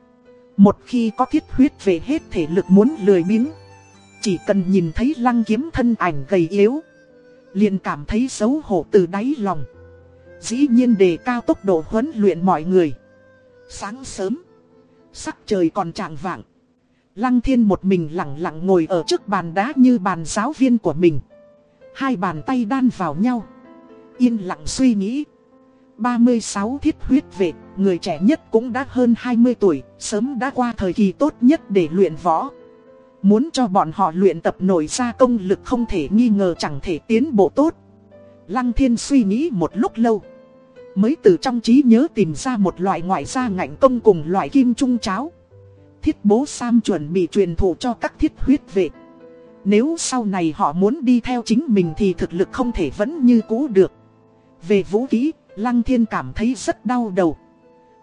Một khi có thiết huyết về hết thể lực muốn lười biếng. Chỉ cần nhìn thấy lăng kiếm thân ảnh gầy yếu. Liền cảm thấy xấu hổ từ đáy lòng. Dĩ nhiên đề cao tốc độ huấn luyện mọi người. Sáng sớm, sắc trời còn trạng vạng. Lăng thiên một mình lặng lặng ngồi ở trước bàn đá như bàn giáo viên của mình. Hai bàn tay đan vào nhau. Yên lặng suy nghĩ. 36 thiết huyết vệ, người trẻ nhất cũng đã hơn 20 tuổi, sớm đã qua thời kỳ tốt nhất để luyện võ. Muốn cho bọn họ luyện tập nổi ra công lực không thể nghi ngờ chẳng thể tiến bộ tốt. Lăng thiên suy nghĩ một lúc lâu. Mới từ trong trí nhớ tìm ra một loại ngoại gia ngạnh công cùng loại kim trung cháo. Thiết bố Sam chuẩn bị truyền thụ cho các thiết huyết vệ. Nếu sau này họ muốn đi theo chính mình thì thực lực không thể vẫn như cũ được. Về vũ khí, Lăng Thiên cảm thấy rất đau đầu.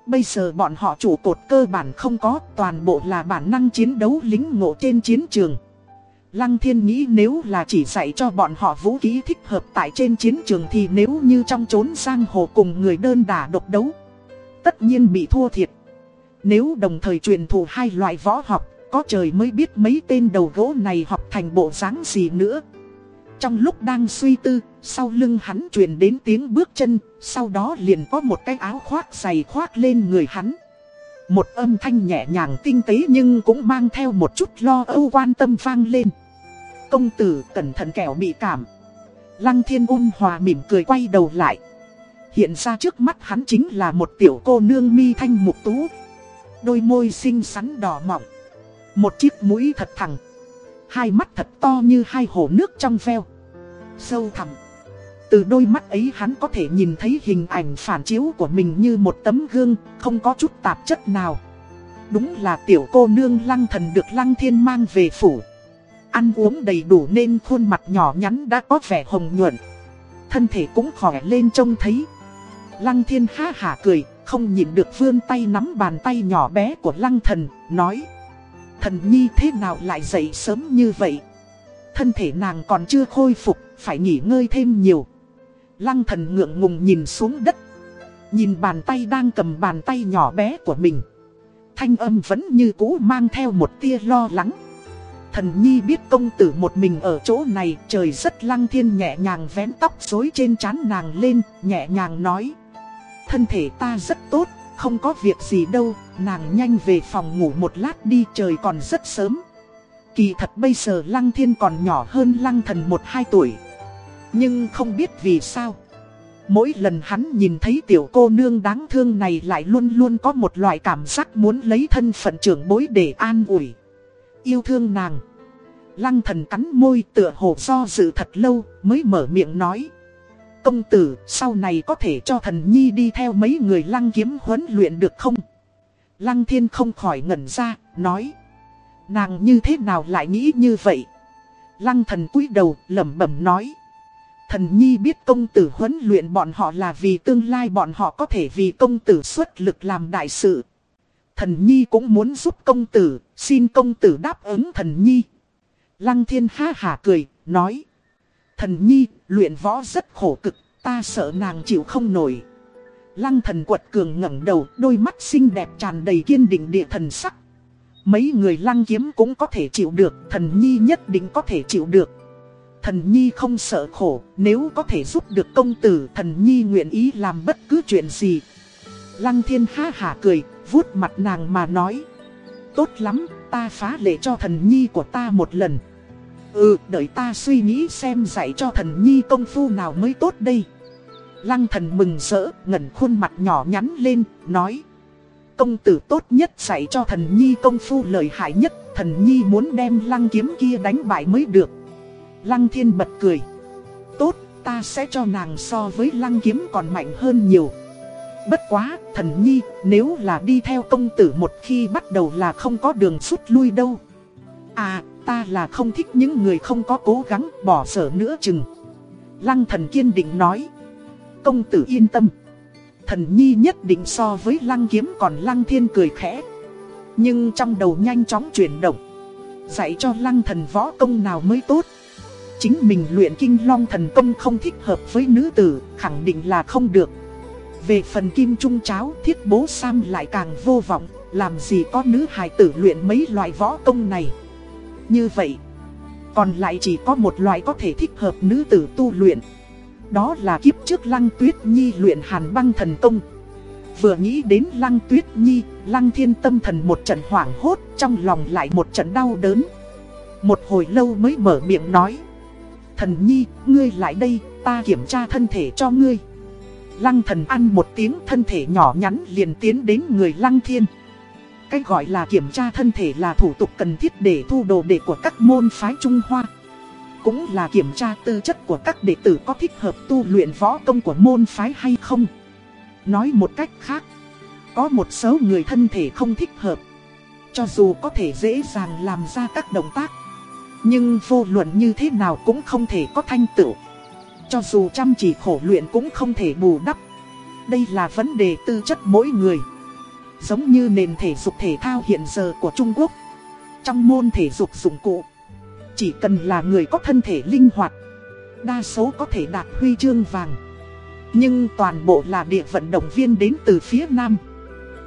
Bây giờ bọn họ chủ cột cơ bản không có, toàn bộ là bản năng chiến đấu lính ngộ trên chiến trường. Lăng Thiên nghĩ nếu là chỉ dạy cho bọn họ vũ khí thích hợp tại trên chiến trường thì nếu như trong trốn giang hồ cùng người đơn đả độc đấu, tất nhiên bị thua thiệt. Nếu đồng thời truyền thụ hai loại võ học, có trời mới biết mấy tên đầu gỗ này học thành bộ dáng gì nữa. Trong lúc đang suy tư, sau lưng hắn truyền đến tiếng bước chân, sau đó liền có một cái áo khoác dày khoác lên người hắn. Một âm thanh nhẹ nhàng tinh tế nhưng cũng mang theo một chút lo âu quan tâm vang lên. Công tử cẩn thận kẻo bị cảm. Lăng thiên ôn hòa mỉm cười quay đầu lại. Hiện ra trước mắt hắn chính là một tiểu cô nương mi thanh mục tú. Đôi môi xinh xắn đỏ mọng. Một chiếc mũi thật thẳng. Hai mắt thật to như hai hồ nước trong veo. Sâu thẳm. Từ đôi mắt ấy hắn có thể nhìn thấy hình ảnh phản chiếu của mình như một tấm gương, không có chút tạp chất nào. Đúng là tiểu cô nương lăng thần được lăng thiên mang về phủ. Ăn uống đầy đủ nên khuôn mặt nhỏ nhắn đã có vẻ hồng nhuận. Thân thể cũng khỏe lên trông thấy. Lăng thiên ha hả cười, không nhìn được vươn tay nắm bàn tay nhỏ bé của lăng thần, nói Thần nhi thế nào lại dậy sớm như vậy? Thân thể nàng còn chưa khôi phục, phải nghỉ ngơi thêm nhiều Lăng thần ngượng ngùng nhìn xuống đất Nhìn bàn tay đang cầm bàn tay nhỏ bé của mình Thanh âm vẫn như cũ mang theo một tia lo lắng Thần nhi biết công tử một mình ở chỗ này, Trời rất lăng thiên nhẹ nhàng vén tóc rối trên trán nàng lên, Nhẹ nhàng nói. Thân thể ta rất tốt, Không có việc gì đâu, Nàng nhanh về phòng ngủ một lát đi, trời còn rất sớm. Kỳ thật bây giờ lăng thiên còn nhỏ hơn lăng thần 1-2 tuổi. Nhưng không biết vì sao, Mỗi lần hắn nhìn thấy tiểu cô nương đáng thương này lại luôn luôn có một loại cảm giác muốn lấy thân phận trưởng bối để an ủi. Yêu thương nàng. Lăng thần cắn môi tựa hồ do dự thật lâu mới mở miệng nói. Công tử sau này có thể cho thần nhi đi theo mấy người lăng kiếm huấn luyện được không? Lăng thiên không khỏi ngẩn ra, nói. Nàng như thế nào lại nghĩ như vậy? Lăng thần cúi đầu lẩm bẩm nói. Thần nhi biết công tử huấn luyện bọn họ là vì tương lai bọn họ có thể vì công tử xuất lực làm đại sự. Thần nhi cũng muốn giúp công tử, xin công tử đáp ứng thần nhi. Lăng thiên ha hả cười, nói. Thần nhi, luyện võ rất khổ cực, ta sợ nàng chịu không nổi. Lăng thần quật cường ngẩng đầu, đôi mắt xinh đẹp tràn đầy kiên định địa thần sắc. Mấy người lăng kiếm cũng có thể chịu được, thần nhi nhất định có thể chịu được. Thần Nhi không sợ khổ, nếu có thể giúp được công tử, thần Nhi nguyện ý làm bất cứ chuyện gì. Lăng thiên ha hả cười, vuốt mặt nàng mà nói. Tốt lắm, ta phá lệ cho thần Nhi của ta một lần. Ừ, đợi ta suy nghĩ xem dạy cho thần Nhi công phu nào mới tốt đây. Lăng thần mừng rỡ, ngẩn khuôn mặt nhỏ nhắn lên, nói. Công tử tốt nhất dạy cho thần Nhi công phu lợi hại nhất, thần Nhi muốn đem lăng kiếm kia đánh bại mới được. Lăng thiên bật cười. Tốt, ta sẽ cho nàng so với lăng kiếm còn mạnh hơn nhiều. Bất quá, thần nhi, nếu là đi theo công tử một khi bắt đầu là không có đường rút lui đâu. À, ta là không thích những người không có cố gắng bỏ sở nữa chừng. Lăng thần kiên định nói. Công tử yên tâm. Thần nhi nhất định so với lăng kiếm còn lăng thiên cười khẽ. Nhưng trong đầu nhanh chóng chuyển động. Dạy cho lăng thần võ công nào mới tốt. Chính mình luyện kinh long thần công không thích hợp với nữ tử, khẳng định là không được. Về phần kim trung cháo, thiết bố Sam lại càng vô vọng, làm gì có nữ hài tử luyện mấy loại võ công này. Như vậy, còn lại chỉ có một loại có thể thích hợp nữ tử tu luyện. Đó là kiếp trước Lăng Tuyết Nhi luyện hàn băng thần công. Vừa nghĩ đến Lăng Tuyết Nhi, Lăng Thiên tâm thần một trận hoảng hốt, trong lòng lại một trận đau đớn. Một hồi lâu mới mở miệng nói. Thần nhi, ngươi lại đây, ta kiểm tra thân thể cho ngươi. Lăng thần ăn một tiếng thân thể nhỏ nhắn liền tiến đến người lăng thiên. Cái gọi là kiểm tra thân thể là thủ tục cần thiết để thu đồ đệ của các môn phái Trung Hoa. Cũng là kiểm tra tư chất của các đệ tử có thích hợp tu luyện võ công của môn phái hay không. Nói một cách khác, có một số người thân thể không thích hợp. Cho dù có thể dễ dàng làm ra các động tác nhưng vô luận như thế nào cũng không thể có thanh tựu cho dù chăm chỉ khổ luyện cũng không thể bù đắp. Đây là vấn đề tư chất mỗi người. Giống như nền thể dục thể thao hiện giờ của Trung Quốc. Trong môn thể dục dụng cụ, Chỉ cần là người có thân thể linh hoạt, Đa số có thể đạt huy chương vàng. Nhưng toàn bộ là địa vận động viên đến từ phía Nam.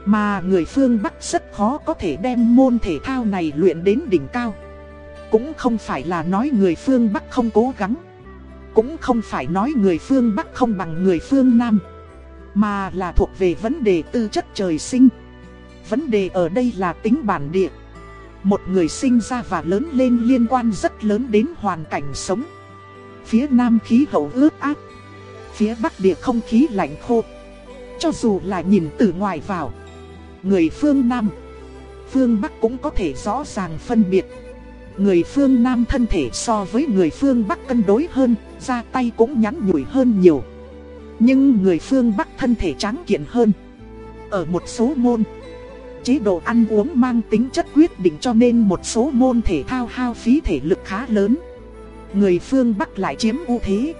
Mà người phương Bắc rất khó có thể đem môn thể thao này luyện đến đỉnh cao. Cũng không phải là nói người phương Bắc không cố gắng. Cũng không phải nói người phương Bắc không bằng người phương Nam, Mà là thuộc về vấn đề tư chất trời sinh. Vấn đề ở đây là tính bản địa. Một người sinh ra và lớn lên liên quan rất lớn đến hoàn cảnh sống. Phía Nam khí hậu ướt áp Phía Bắc địa không khí lạnh khô. Cho dù là nhìn từ ngoài vào, Người phương Nam, Phương Bắc cũng có thể rõ ràng phân biệt. Người phương Nam thân thể so với người phương Bắc cân đối hơn, ra tay cũng nhắn nhủi hơn nhiều. Nhưng người phương Bắc thân thể tráng kiện hơn. Ở một số môn, chế độ ăn uống mang tính chất quyết định cho nên một số môn thể thao hao phí thể lực khá lớn. Người phương Bắc lại chiếm ưu thế.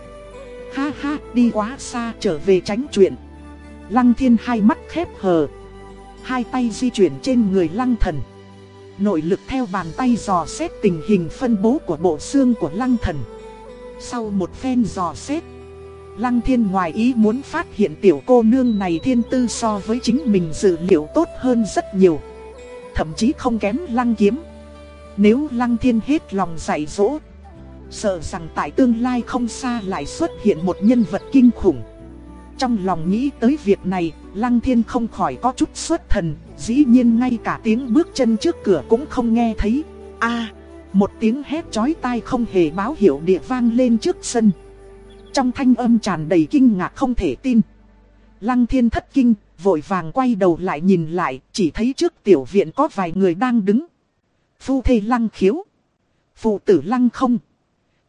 Ha ha, đi quá xa trở về tránh chuyện. Lăng thiên hai mắt khép hờ. Hai tay di chuyển trên người lăng thần. Nội lực theo bàn tay dò xét tình hình phân bố của bộ xương của lăng thần. Sau một phen dò xét, Lăng thiên ngoài ý muốn phát hiện tiểu cô nương này thiên tư so với chính mình dự liệu tốt hơn rất nhiều. Thậm chí không kém lăng kiếm. Nếu lăng thiên hết lòng dạy dỗ, sợ rằng tại tương lai không xa lại xuất hiện một nhân vật kinh khủng. Trong lòng nghĩ tới việc này, Lăng Thiên không khỏi có chút xuất thần, dĩ nhiên ngay cả tiếng bước chân trước cửa cũng không nghe thấy. a một tiếng hét chói tai không hề báo hiệu địa vang lên trước sân. Trong thanh âm tràn đầy kinh ngạc không thể tin. Lăng Thiên thất kinh, vội vàng quay đầu lại nhìn lại, chỉ thấy trước tiểu viện có vài người đang đứng. Phu thê Lăng khiếu. Phụ tử Lăng không.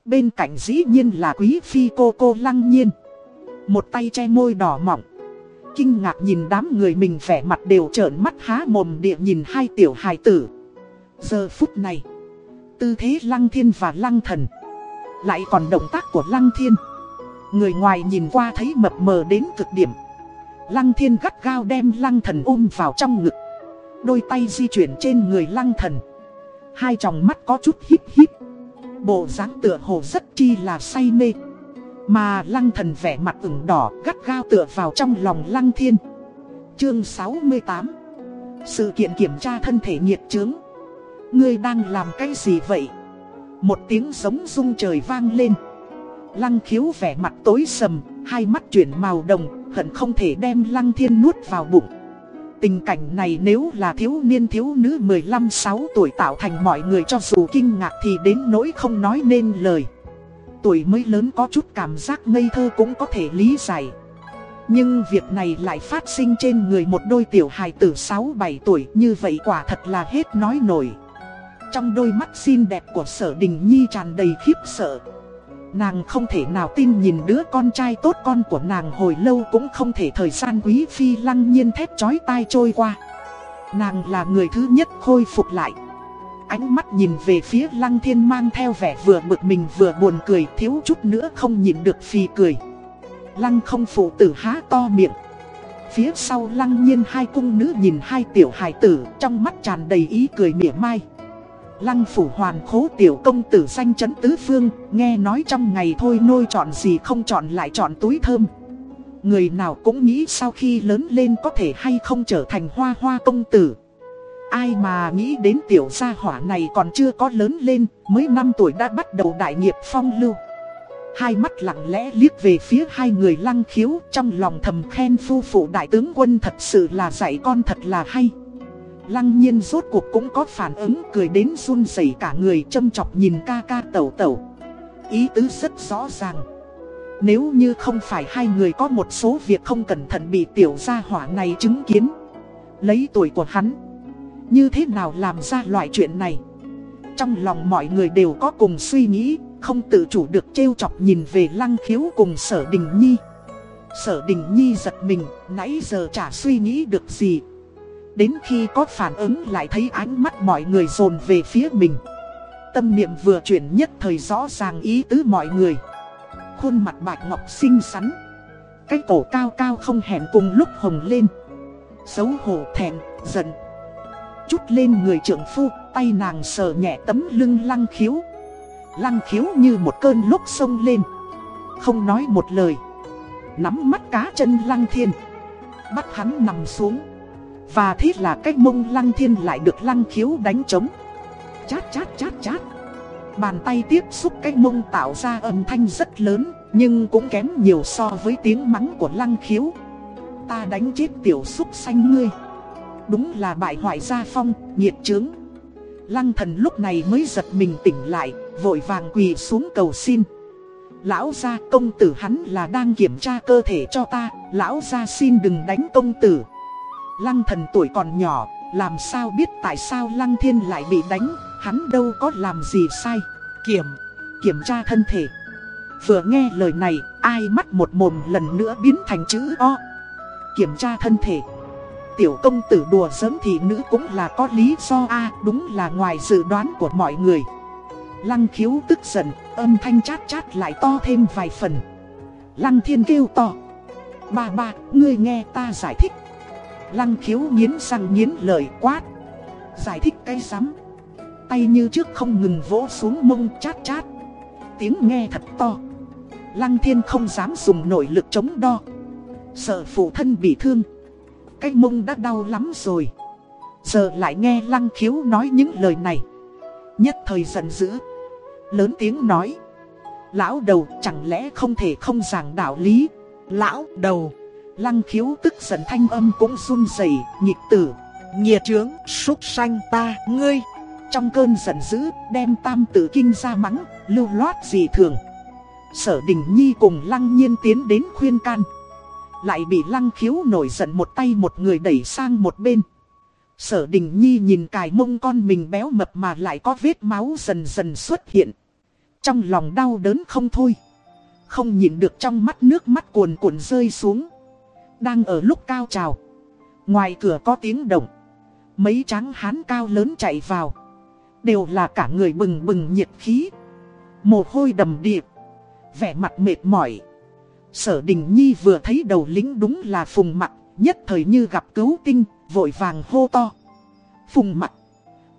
Bên cạnh dĩ nhiên là quý phi cô cô Lăng nhiên. Một tay che môi đỏ mỏng. Kinh ngạc nhìn đám người mình vẻ mặt đều trợn mắt há mồm địa nhìn hai tiểu hài tử. Giờ phút này, tư thế lăng thiên và lăng thần. Lại còn động tác của lăng thiên. Người ngoài nhìn qua thấy mập mờ đến cực điểm. Lăng thiên gắt gao đem lăng thần ôm vào trong ngực. Đôi tay di chuyển trên người lăng thần. Hai tròng mắt có chút híp híp. Bộ dáng tựa hồ rất chi là say mê. Mà lăng thần vẻ mặt ửng đỏ, gắt gao tựa vào trong lòng lăng thiên. Chương 68 Sự kiện kiểm tra thân thể nhiệt trướng Ngươi đang làm cái gì vậy? Một tiếng giống rung trời vang lên. Lăng khiếu vẻ mặt tối sầm, Hai mắt chuyển màu đồng, Hận không thể đem lăng thiên nuốt vào bụng. Tình cảnh này nếu là thiếu niên thiếu nữ 15-6 tuổi tạo thành mọi người cho dù kinh ngạc thì đến nỗi không nói nên lời tuổi mới lớn có chút cảm giác ngây thơ cũng có thể lý giải. Nhưng việc này lại phát sinh trên người một đôi tiểu hài tử 6-7 tuổi, như vậy quả thật là hết nói nổi. Trong đôi mắt xinh đẹp của sở đình nhi tràn đầy khiếp sợ. Nàng không thể nào tin nhìn đứa con trai tốt con của nàng hồi lâu cũng không thể thời gian quý phi lăng nhiên thét chói tai trôi qua. Nàng là người thứ nhất khôi phục lại ánh mắt nhìn về phía lăng thiên mang theo vẻ vừa bực mình vừa buồn cười thiếu chút nữa không nhìn được phì cười. Lăng không phụ tử há to miệng. Phía sau lăng nhiên hai cung nữ nhìn hai tiểu hài tử trong mắt tràn đầy ý cười mỉa mai. Lăng phủ hoàn khố tiểu công tử danh chấn tứ phương, nghe nói trong ngày thôi nôi chọn gì không chọn lại chọn túi thơm. Người nào cũng nghĩ sau khi lớn lên có thể hay không trở thành hoa hoa công tử. Ai mà nghĩ đến tiểu gia hỏa này còn chưa có lớn lên, mới 5 tuổi đã bắt đầu đại nghiệp phong lưu. Hai mắt lặng lẽ liếc về phía hai người lăng khiếu trong lòng thầm khen phu phụ đại tướng quân thật sự là dạy con thật là hay. Lăng nhiên rốt cuộc cũng có phản ứng cười đến run rẩy cả người châm chọc nhìn ca ca tẩu tẩu. Ý tứ rất rõ ràng. Nếu như không phải hai người có một số việc không cẩn thận bị tiểu gia hỏa này chứng kiến. Lấy tuổi của hắn như thế nào làm ra loại chuyện này? Trong lòng mọi người đều có cùng suy nghĩ Không tự chủ được trêu chọc nhìn về lăng khiếu cùng sở đình nhi. Sở đình nhi giật mình Nãy giờ chả suy nghĩ được gì. Đến khi có phản ứng lại thấy ánh mắt mọi người dồn về phía mình. Tâm niệm vừa chuyển nhất thời rõ ràng ý tứ mọi người. Khuôn mặt bạch ngọc xinh xắn. Cái cổ cao cao không hẹn cùng lúc hồng lên. Xấu hổ thẹn, giận chút lên người trưởng phu, tay nàng sờ nhẹ tấm lưng lăng khiếu. Lăng khiếu như một cơn lúc sông lên. Không nói một lời. Nắm mắt cá chân lăng thiên. Bắt hắn nằm xuống. Và thế là cách mông lăng thiên lại được lăng khiếu đánh trống. Chát chát chát chát. Bàn tay tiếp xúc cái mông tạo ra âm thanh rất lớn, nhưng cũng kém nhiều so với tiếng mắng của lăng khiếu. Ta đánh chết tiểu xúc xanh ngươi. Đúng là bại hoại gia phong, nhiệt trướng Lăng thần lúc này mới giật mình tỉnh lại, vội vàng quỳ xuống cầu xin. Lão gia công tử hắn là đang kiểm tra cơ thể cho ta, lão gia xin đừng đánh công tử. Lăng thần tuổi còn nhỏ, làm sao biết tại sao lăng thiên lại bị đánh, hắn đâu có làm gì sai. Kiểm, kiểm tra thân thể. Vừa nghe lời này, ai mắt một mồm lần nữa biến thành chữ O. Kiểm tra thân thể tiểu công tử đùa giỡn thì nữ cũng là có lý do a đúng là ngoài dự đoán của mọi người. Lăng khiếu tức giận, âm thanh chát chát lại to thêm vài phần. Lăng thiên kêu to. Ba ba, ngươi nghe ta giải thích. Lăng khiếu nghiến răng nghiến lời quát. Giải thích cái rắm Tay như trước không ngừng vỗ xuống mông chát chát. Tiếng nghe thật to. Lăng thiên không dám dùng nội lực chống đo. Sợ phụ thân bị thương. Cái mông đã đau lắm rồi. Giờ lại nghe lăng khiếu nói những lời này. Nhất thời giận dữ. Lớn tiếng nói. Lão đầu chẳng lẽ không thể không giảng đạo lý. Lão đầu. Lăng khiếu tức giận thanh âm cũng run rẩy nhịp tử. Nhiệt trướng, súc sanh ta, ngươi. Trong cơn giận dữ, đem tam tử kinh ra mắng, lưu loát gì thường. Sở Đình Nhi cùng Lăng Nhiên tiến đến khuyên can. Lại bị Lăng khiếu nổi giận một tay một người đẩy sang một bên. Sở Đình Nhi nhìn cài mông con mình béo mập mà lại có vết máu dần dần xuất hiện. Trong lòng đau đớn không thôi. Không nhìn được trong mắt nước mắt cuồn cuộn rơi xuống. Đang ở lúc cao trào. Ngoài cửa có tiếng động. Mấy tráng hán cao lớn chạy vào. Đều là cả người bừng bừng nhiệt khí. Mồ hôi đầm điệp. Vẻ mặt mệt mỏi. Sở Đình Nhi vừa thấy đầu lính đúng là Phùng Mặc, nhất thời như gặp cứu tinh, vội vàng hô to. Phùng Mặc,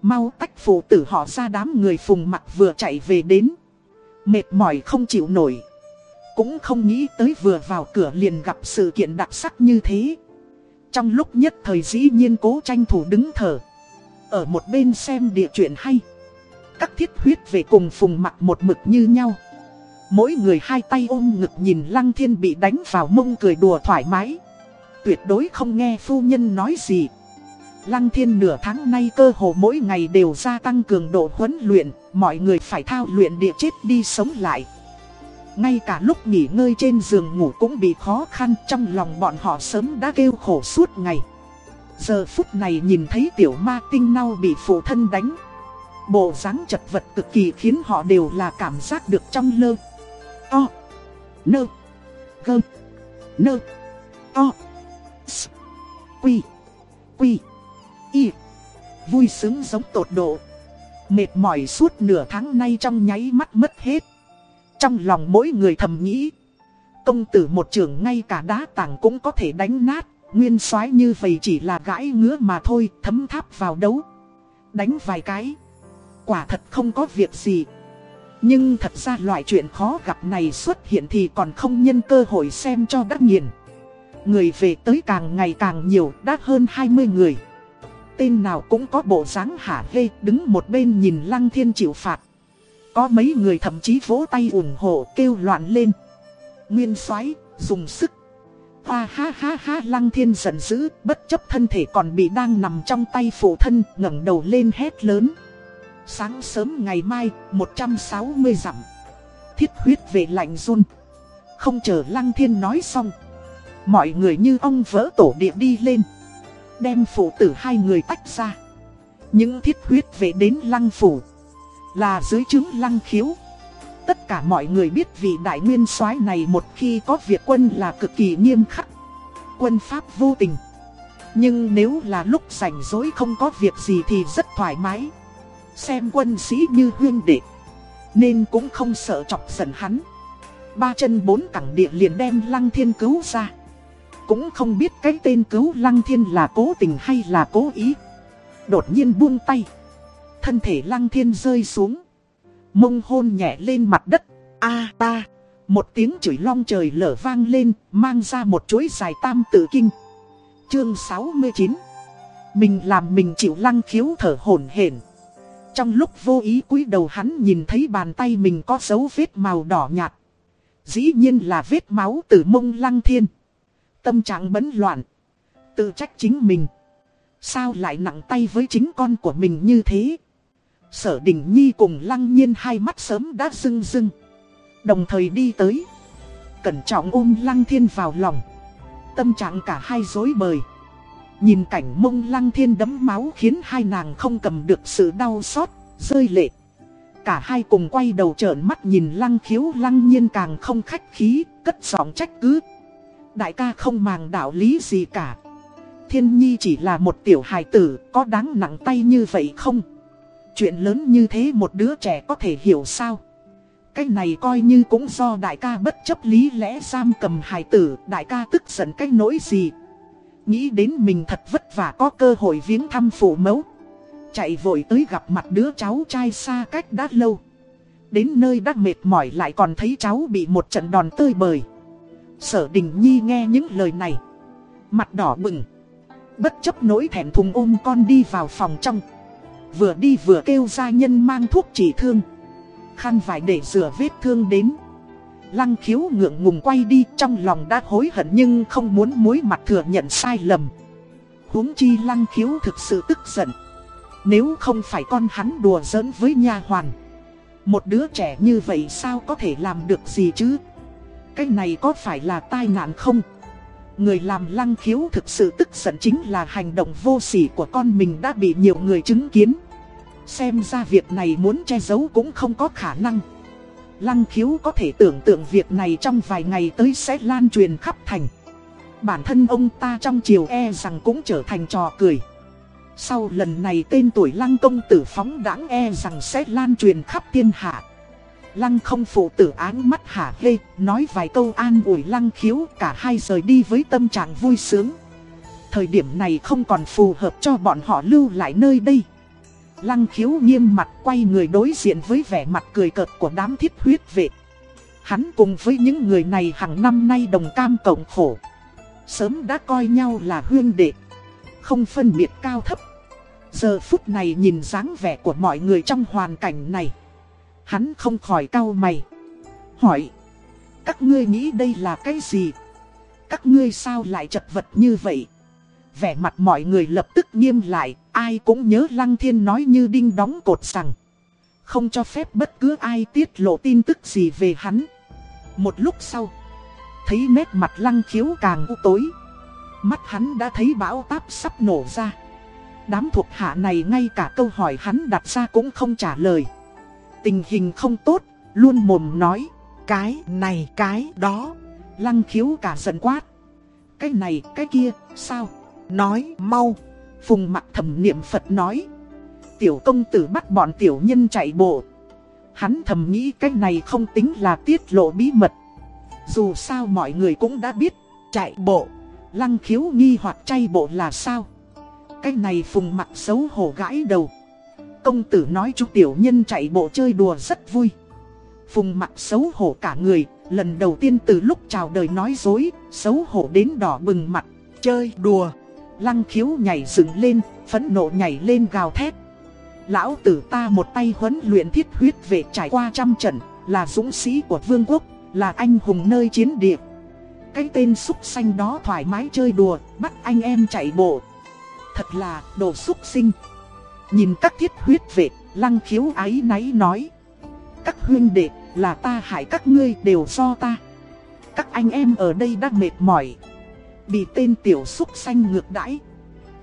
mau tách phụ tử họ ra đám người Phùng Mặc vừa chạy về đến. Mệt mỏi không chịu nổi. Cũng không nghĩ tới vừa vào cửa liền gặp sự kiện đặc sắc như thế. Trong lúc nhất thời dĩ nhiên cố tranh thủ đứng thở. Ở một bên xem địa chuyện hay. Các thiết huyết về cùng Phùng Mặc một mực như nhau. Mỗi người hai tay ôm ngực nhìn Lăng Thiên bị đánh vào mông cười đùa thoải mái. Tuyệt đối không nghe phu nhân nói gì. Lăng Thiên nửa tháng nay cơ hồ mỗi ngày đều gia tăng cường độ huấn luyện, mọi người phải thao luyện địa chết đi sống lại. Ngay cả lúc nghỉ ngơi trên giường ngủ cũng bị khó khăn trong lòng bọn họ sớm đã kêu khổ suốt ngày. Giờ phút này nhìn thấy tiểu ma tinh nau bị phụ thân đánh. Bộ dáng chật vật cực kỳ khiến họ đều là cảm giác được trong lơ o Nơ. Gơ. Nơ. o S. Quy. Quy. Y. Vui sướng giống tột độ. Mệt mỏi suốt nửa tháng nay trong nháy mắt mất hết. Trong lòng mỗi người thầm nghĩ. Công tử một trường ngay cả đá tảng cũng có thể đánh nát. Nguyên soái như vậy chỉ là gãi ngứa mà thôi, thấm tháp vào đấu. Đánh vài cái. Quả thật không có việc gì. Nhưng thật ra loại chuyện khó gặp này xuất hiện thì còn không nhân cơ hội xem cho đắc nghiền. Người về tới càng ngày càng nhiều, đã hơn 20 người. Tên nào cũng có bộ dáng hả hê, đứng một bên nhìn Lăng Thiên chịu phạt. Có mấy người thậm chí vỗ tay ủng hộ kêu loạn lên. Nguyên soái dùng sức. Hoa ha ha ha Lăng Thiên giận dữ, bất chấp thân thể còn bị đang nằm trong tay phụ thân, ngẩng đầu lên hét lớn. Sáng sớm ngày mai, 160 dặm. Thiết huyết về lạnh run. Không chờ Lăng Thiên nói xong. Mọi người như ông vỡ tổ địa đi lên. Đem phụ tử hai người tách ra. Những thiết huyết về đến Lăng Phủ. Là dưới chứng Lăng Khiếu. Tất cả mọi người biết vị đại nguyên soái này một khi có việc quân là cực kỳ nghiêm khắc. Quân pháp vô tình. Nhưng nếu là lúc rảnh rỗi không có việc gì thì rất thoải mái. Xem quân sĩ như huyên đệ. Nên cũng không sợ chọc giận hắn. Ba chân bốn cẳng địa liền đem lăng thiên cứu ra. Cũng không biết cái tên cứu lăng thiên là cố tình hay là cố ý. Đột nhiên buông tay. Thân thể lăng thiên rơi xuống. Mông hôn nhẹ lên mặt đất. A ta. Một tiếng chửi long trời lở vang lên, Mang ra một chuỗi dài tam tự kinh. Chương 69 Mình làm mình chịu lăng khiếu thở hổn hển trong lúc vô ý cúi đầu hắn nhìn thấy bàn tay mình có dấu vết màu đỏ nhạt. Dĩ nhiên là vết máu từ mông lăng thiên. Tâm trạng bấn loạn. Tự trách chính mình. Sao lại nặng tay với chính con của mình như thế? Sở Đình Nhi cùng lăng nhiên hai mắt sớm đã rưng rưng. Đồng thời đi tới. Cẩn trọng ôm lăng thiên vào lòng. Tâm trạng cả hai dối bời. Nhìn cảnh mông lăng thiên đấm máu khiến hai nàng không cầm được sự đau xót, rơi lệ. Cả hai cùng quay đầu trợn mắt nhìn lăng khiếu lăng nhiên càng không khách khí, cất giọng trách cứ. Đại ca không màng đạo lý gì cả. Thiên nhi chỉ là một tiểu hài tử, có đáng nặng tay như vậy không? Chuyện lớn như thế một đứa trẻ có thể hiểu sao? Cái này coi như cũng do đại ca bất chấp lý lẽ giam cầm hài tử, đại ca tức giận cái nỗi gì. Nghĩ đến mình thật vất vả có cơ hội viếng thăm phụ mẫu. Chạy vội tới gặp mặt đứa cháu trai xa cách đã lâu. Đến nơi đã mệt mỏi lại còn thấy cháu bị một trận đòn tơi bời. Sở Đình Nhi nghe những lời này. Mặt đỏ bừng. Bất chấp nỗi thèm thùng ôm con đi vào phòng trong. Vừa đi vừa kêu gia nhân mang thuốc trị thương. Khăn vải để rửa vết thương đến. Lăng khiếu ngượng ngùng quay đi, trong lòng đã hối hận nhưng không muốn mối mặt thừa nhận sai lầm. huống chi lăng khiếu thực sự tức giận. Nếu không phải con hắn đùa giỡn với nha hoàn. Một đứa trẻ như vậy sao có thể làm được gì chứ? Cái này có phải là tai nạn không? Người làm lăng khiếu thực sự tức giận chính là hành động vô sỉ của con mình đã bị nhiều người chứng kiến. Xem ra việc này muốn che giấu cũng không có khả năng. Lăng khiếu có thể tưởng tượng việc này trong vài ngày tới sẽ lan truyền khắp thành. Bản thân ông ta trong chiều e rằng cũng trở thành trò cười. Sau lần này tên tuổi lăng công tử phóng đãng e rằng sẽ lan truyền khắp thiên hạ. Lăng không phụ tử án mắt hả hê, nói vài câu an ủi lăng khiếu cả hai rời đi với tâm trạng vui sướng. Thời điểm này không còn phù hợp cho bọn họ lưu lại nơi đây. Lăng khiếu nghiêm mặt quay người đối diện với vẻ mặt cười cợt của đám thiết huyết vệ. Hắn cùng với những người này hàng năm nay đồng cam cộng khổ. Sớm đã coi nhau là huyên đệ. Không phân biệt cao thấp. Giờ phút này nhìn dáng vẻ của mọi người trong hoàn cảnh này. Hắn không khỏi cau mày. Hỏi. Các ngươi nghĩ đây là cái gì? Các ngươi sao lại chật vật như vậy? Vẻ mặt mọi người lập tức nghiêm lại, ai cũng nhớ Lăng Thiên nói như đinh đóng cột rằng. Không cho phép bất cứ ai tiết lộ tin tức gì về hắn. Một lúc sau, thấy nét mặt Lăng khiếu càng u tối. Mắt hắn đã thấy bão táp sắp nổ ra. Đám thuộc hạ này ngay cả câu hỏi hắn đặt ra cũng không trả lời. Tình hình không tốt, luôn mồm nói. Cái này, cái đó. Lăng khiếu cả giận quát. Cái này, cái kia, sao? Nói mau. Phùng mặt thầm niệm Phật nói. Tiểu công tử bắt bọn tiểu nhân chạy bộ. Hắn thầm nghĩ cái này không tính là tiết lộ bí mật. Dù sao mọi người cũng đã biết. Chạy bộ. Lăng khiếu nghi hoặc chay bộ là sao? Cái này phùng mặt xấu hổ gãi đầu. Công tử nói chú tiểu nhân chạy bộ chơi đùa rất vui. Phùng mặt xấu hổ cả người, lần đầu tiên từ lúc chào đời nói dối, xấu hổ đến đỏ bừng mặt, chơi đùa. Lăng khiếu nhảy dựng lên, phẫn nộ nhảy lên gào thét. Lão tử ta một tay huấn luyện thiết huyết về trải qua trăm trận, là dũng sĩ của vương quốc, là anh hùng nơi chiến địa. Cái tên xúc xanh đó thoải mái chơi đùa, bắt anh em chạy bộ. Thật là đồ xúc sinh. Nhìn các thiết huyết vệ, lăng khiếu ái náy nói. Các huyên đệ, là ta hại các ngươi đều do ta. Các anh em ở đây đã mệt mỏi. Bị tên tiểu xúc xanh ngược đãi.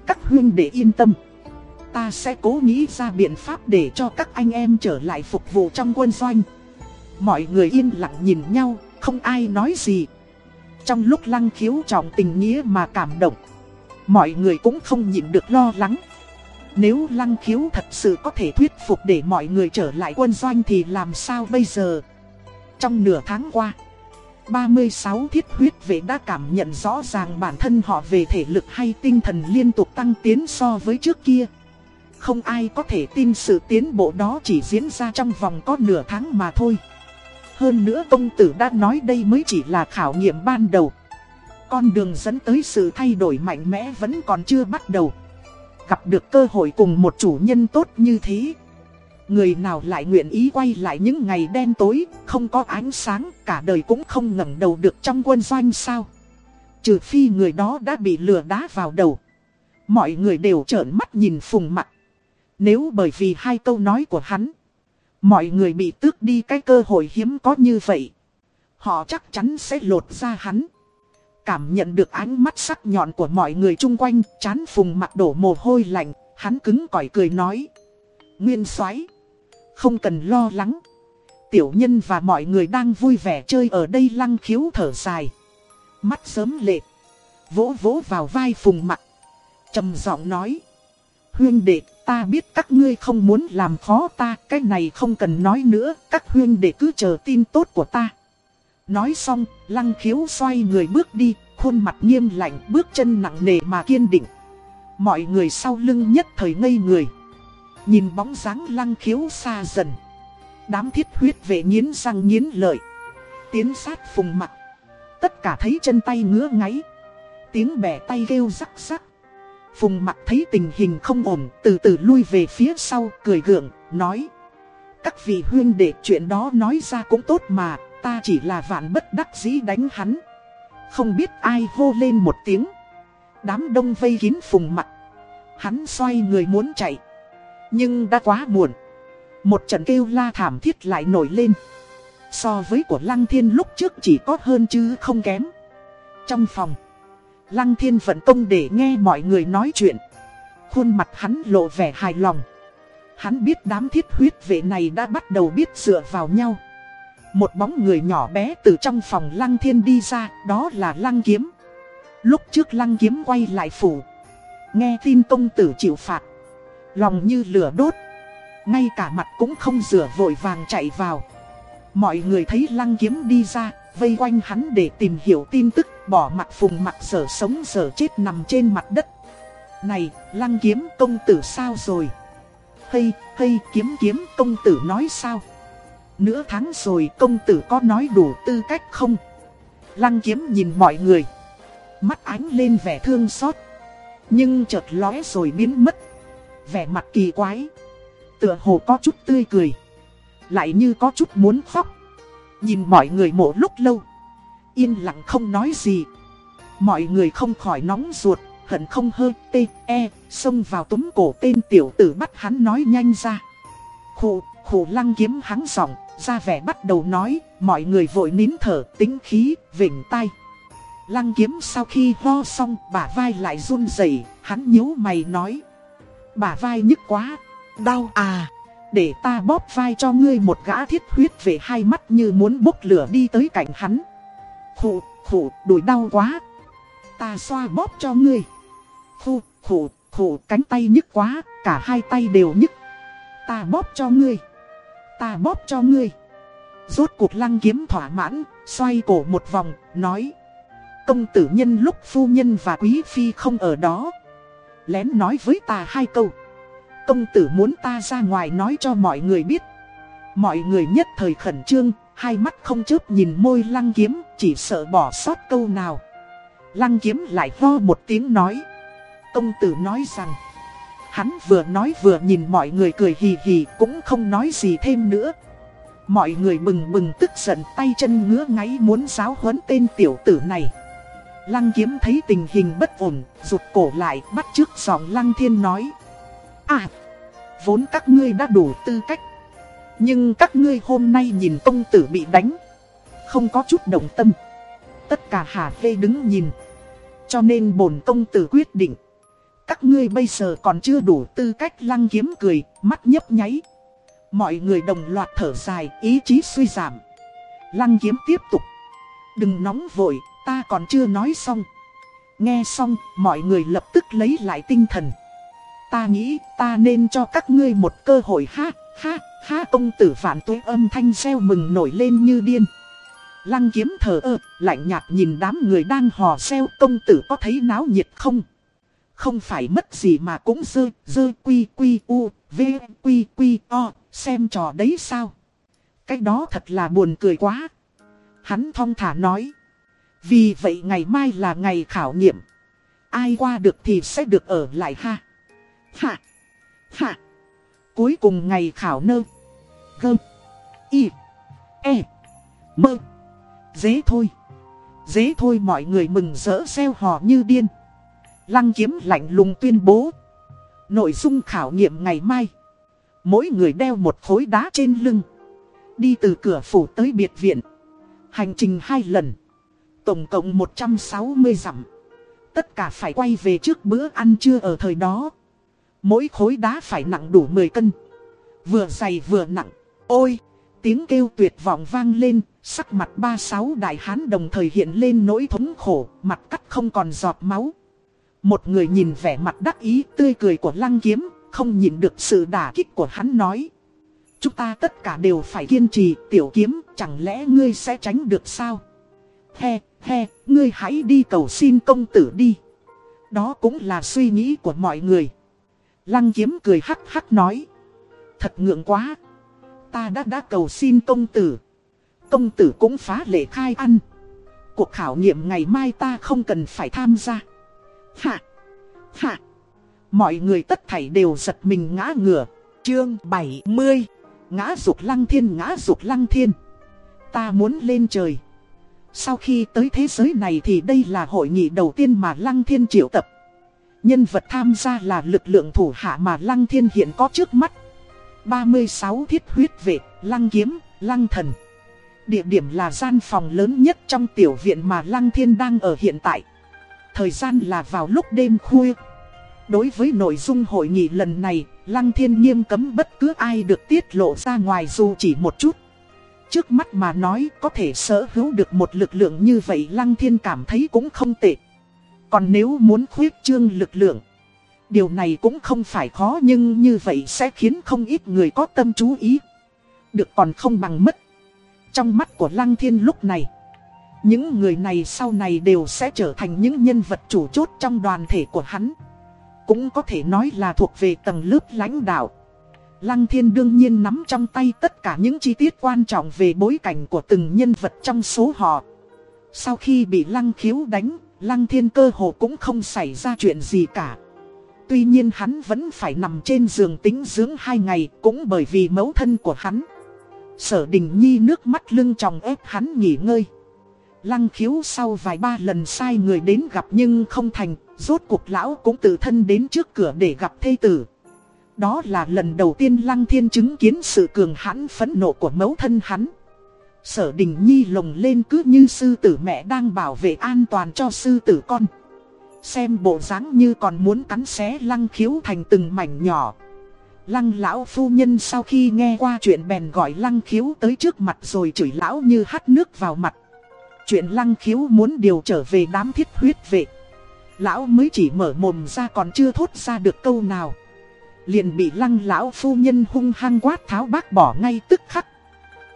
Các huynh đệ yên tâm. Ta sẽ cố nghĩ ra biện pháp để cho các anh em trở lại phục vụ trong quân doanh. Mọi người yên lặng nhìn nhau, không ai nói gì. Trong lúc lăng khiếu trọng tình nghĩa mà cảm động, mọi người cũng không nhịn được lo lắng. Nếu lăng khiếu thật sự có thể thuyết phục để mọi người trở lại quân doanh thì làm sao bây giờ? Trong nửa tháng qua, 36 thiết huyết vệ đã cảm nhận rõ ràng bản thân họ về thể lực hay tinh thần liên tục tăng tiến so với trước kia. Không ai có thể tin sự tiến bộ đó chỉ diễn ra trong vòng có nửa tháng mà thôi. Hơn nữa công tử đã nói đây mới chỉ là khảo nghiệm ban đầu. Con đường dẫn tới sự thay đổi mạnh mẽ vẫn còn chưa bắt đầu. Gặp được cơ hội cùng một chủ nhân tốt như thế Người nào lại nguyện ý quay lại những ngày đen tối Không có ánh sáng Cả đời cũng không ngẩng đầu được trong quân doanh sao? Trừ phi người đó đã bị lừa đá vào đầu. Mọi người đều trợn mắt nhìn phùng mặt Nếu bởi vì hai câu nói của hắn Mọi người bị tước đi cái cơ hội hiếm có như vậy Họ chắc chắn sẽ lột ra hắn. Cảm nhận được ánh mắt sắc nhọn của mọi người chung quanh, chán phùng mặt đổ mồ hôi lạnh, hắn cứng cỏi cười nói. Nguyên soái không cần lo lắng. Tiểu nhân và mọi người đang vui vẻ chơi ở đây lăng khiếu thở dài. Mắt sớm lệ. Vỗ vỗ vào vai phùng mặt. trầm giọng nói. Huyên đệ, Ta biết các ngươi không muốn làm khó ta, cái này không cần nói nữa, các huyên đệ cứ chờ tin tốt của ta. Nói xong, lăng khiếu xoay người bước đi, khuôn mặt nghiêm lạnh, bước chân nặng nề mà kiên định. Mọi người sau lưng nhất thời ngây người. Nhìn bóng dáng lăng khiếu xa dần. Đám thiết huyết vệ nghiến răng nghiến lợi. Tiến sát phùng mặt. Tất cả thấy chân tay ngứa ngáy. Tiếng bẻ tay kêu rắc rắc. Phùng mặt thấy tình hình không ổn, từ từ lui về phía sau, cười gượng, nói. Các vị huyên để chuyện đó nói ra cũng tốt mà, ta chỉ là vạn bất đắc dĩ đánh hắn. Không biết ai hô lên một tiếng. Đám đông vây kín phùng mặt. Hắn xoay người muốn chạy. Nhưng đã quá muộn. Một trận kêu la thảm thiết lại nổi lên. So với của Lăng Thiên lúc trước chỉ có hơn chứ không kém. Trong phòng, Lăng Thiên vận công để nghe mọi người nói chuyện. Khuôn mặt hắn lộ vẻ hài lòng. Hắn biết đám thiết huyết vệ này đã bắt đầu biết dựa vào nhau. Một bóng người nhỏ bé từ trong phòng Lăng Thiên đi ra, đó là Lăng Kiếm. Lúc trước Lăng Kiếm quay lại phủ. Nghe tin công tử chịu phạt. Lòng như lửa đốt. Ngay cả mặt cũng không rửa vội vàng chạy vào. Mọi người thấy Lăng Kiếm đi ra, vây quanh hắn để tìm hiểu tin tức, bỏ mặt phùng mặt sở sống sở chết nằm trên mặt đất. Này, Lăng Kiếm công tử sao rồi? Hay, hay kiếm kiếm công tử nói sao? Nửa tháng rồi công tử có nói đủ tư cách không? Lăng kiếm nhìn mọi người. Mắt ánh lên vẻ thương xót. Nhưng chợt lóe rồi biến mất. Vẻ mặt kỳ quái. Tựa hồ có chút tươi cười. Lại như có chút muốn khóc. Nhìn mọi người mộ lúc lâu. Yên lặng không nói gì. Mọi người không khỏi nóng ruột. Hận không hơi tê e. Xông vào túm cổ tên tiểu tử bắt hắn nói nhanh ra. Khụ khụ lăng kiếm hắn giọng ra vẻ bắt đầu nói, mọi người vội nín thở, tính khí, vỉnh tay. Lăng kiếm sau khi ho xong, bả vai lại run rẩy hắn nhíu mày nói. Bả vai nhức quá, đau à, để ta bóp vai cho ngươi một gã thiết huyết về hai mắt như muốn bốc lửa đi tới cạnh hắn. Khủ, khủ, đuổi đau quá. Ta xoa bóp cho ngươi. Khủ, khủ, khủ, cánh tay nhức quá, cả hai tay đều nhức. Ta bóp cho ngươi ta bóp cho ngươi. Rốt cuộc lăng kiếm thỏa mãn, xoay cổ một vòng, nói. Công tử nhân lúc phu nhân và quý phi không ở đó. Lén nói với ta hai câu. Công tử muốn ta ra ngoài nói cho mọi người biết. Mọi người nhất thời khẩn trương, hai mắt không chớp nhìn môi lăng kiếm, chỉ sợ bỏ sót câu nào. Lăng kiếm lại ho một tiếng nói. Công tử nói rằng. Hắn vừa nói vừa nhìn mọi người cười hì hì cũng không nói gì thêm nữa. Mọi người bừng bừng tức giận tay chân ngứa ngáy muốn giáo huấn tên tiểu tử này. Lăng kiếm thấy tình hình bất ổn, rụt cổ lại bắt trước giọng lăng thiên nói. À, vốn các ngươi đã đủ tư cách. Nhưng các ngươi hôm nay nhìn công tử bị đánh. Không có chút động tâm. Tất cả hà phê đứng nhìn. Cho nên bổn công tử quyết định các ngươi bây giờ còn chưa đủ tư cách lăng kiếm cười, mắt nhấp nháy. Mọi người đồng loạt thở dài, ý chí suy giảm. Lăng kiếm tiếp tục. Đừng nóng vội, ta còn chưa nói xong. Nghe xong, mọi người lập tức lấy lại tinh thần. Ta nghĩ ta nên cho các ngươi một cơ hội ha, ha, ha công tử phản tuế âm thanh reo mừng nổi lên như điên. Lăng kiếm thở ơ, lạnh nhạt nhìn đám người đang hò reo công tử có thấy náo nhiệt không? Không phải mất gì mà cũng dơ, dơ quy quy u, v quy quy o, xem trò đấy sao. Cái đó thật là buồn cười quá. Hắn thong thả nói. Vì vậy ngày mai là ngày khảo nghiệm. Ai qua được thì sẽ được ở lại ha. Hạ. Hạ. Cuối cùng ngày khảo nơ. Gơ. Y. E. Mơ. Dế thôi. Dế thôi mọi người mừng rỡ xeo hò như điên. Lăng kiếm lạnh lùng tuyên bố. Nội dung khảo nghiệm ngày mai. Mỗi người đeo một khối đá trên lưng. Đi từ cửa phủ tới biệt viện. Hành trình hai lần. Tổng cộng 160 dặm. Tất cả phải quay về trước bữa ăn trưa ở thời đó. Mỗi khối đá phải nặng đủ 10 cân. Vừa dày vừa nặng. Ôi! Tiếng kêu tuyệt vọng vang lên, sắc mặt ba sáu đại hán đồng thời hiện lên nỗi thống khổ, mặt cắt không còn giọt máu. Một người nhìn vẻ mặt đắc ý tươi cười của lăng kiếm, Không nhìn được sự đả kích của hắn nói Chúng ta tất cả đều phải kiên trì tiểu kiếm Chẳng lẽ ngươi sẽ tránh được sao He he, Ngươi hãy đi cầu xin công tử đi. Đó cũng là suy nghĩ của mọi người. Lăng kiếm cười hắc hắc nói. Thật ngượng quá. Ta đã đã cầu xin công tử. Công tử cũng phá lệ khai ăn. Cuộc khảo nghiệm ngày mai ta không cần phải tham gia. Hạ Hạ. Mọi người tất thảy đều giật mình ngã ngửa. Chương 70 Ngã dục lăng thiên, ngã dục lăng thiên. Ta muốn lên trời. Sau khi tới thế giới này thì đây là hội nghị đầu tiên mà lăng thiên triệu tập. Nhân vật tham gia là lực lượng thủ hạ mà lăng thiên hiện có trước mắt. 36 thiết huyết vệ, lăng kiếm, lăng thần. Địa điểm là gian phòng lớn nhất trong tiểu viện mà lăng thiên đang ở hiện tại. Thời gian là vào lúc đêm khuya. Đối với nội dung hội nghị lần này, Lăng Thiên nghiêm cấm bất cứ ai được tiết lộ ra ngoài dù chỉ một chút. Trước mắt mà nói có thể sở hữu được một lực lượng như vậy Lăng Thiên cảm thấy cũng không tệ. Còn nếu muốn khuyết trương lực lượng, điều này cũng không phải khó nhưng như vậy sẽ khiến không ít người có tâm chú ý. Được còn không bằng mất. Trong mắt của Lăng Thiên lúc này, những người này sau này đều sẽ trở thành những nhân vật chủ chốt trong đoàn thể của hắn cũng có thể nói là thuộc về tầng lớp lãnh đạo. Lăng thiên đương nhiên nắm trong tay tất cả những chi tiết quan trọng về bối cảnh của từng nhân vật trong số họ. Sau khi bị lăng khiếu đánh, lăng thiên cơ hồ cũng không xảy ra chuyện gì cả. Tuy nhiên hắn vẫn phải nằm trên giường tính dưỡng hai ngày cũng bởi vì mẫu thân của hắn. Sở đình nhi nước mắt lưng tròng ép hắn nghỉ ngơi. Lăng khiếu sau vài ba lần sai người đến gặp nhưng không thành, rốt cuộc lão cũng tự thân đến trước cửa để gặp thê tử. Đó là lần đầu tiên Lăng Thiên chứng kiến sự cường hãn phẫn nộ của mẫu thân hắn. Sở Đình Nhi lồng lên cứ như sư tử mẹ đang bảo vệ an toàn cho sư tử con. Xem bộ dáng như còn muốn cắn xé Lăng khiếu thành từng mảnh nhỏ. Lăng lão phu nhân sau khi nghe qua chuyện bèn gọi Lăng khiếu tới trước mặt rồi chửi lão như hắt nước vào mặt. Chuyện Lăng khiếu muốn điều trở về đám thiết huyết vệ. Lão mới chỉ mở mồm ra còn chưa thốt ra được câu nào Liền bị lăng lão phu nhân hung hăng quát tháo bác bỏ ngay tức khắc.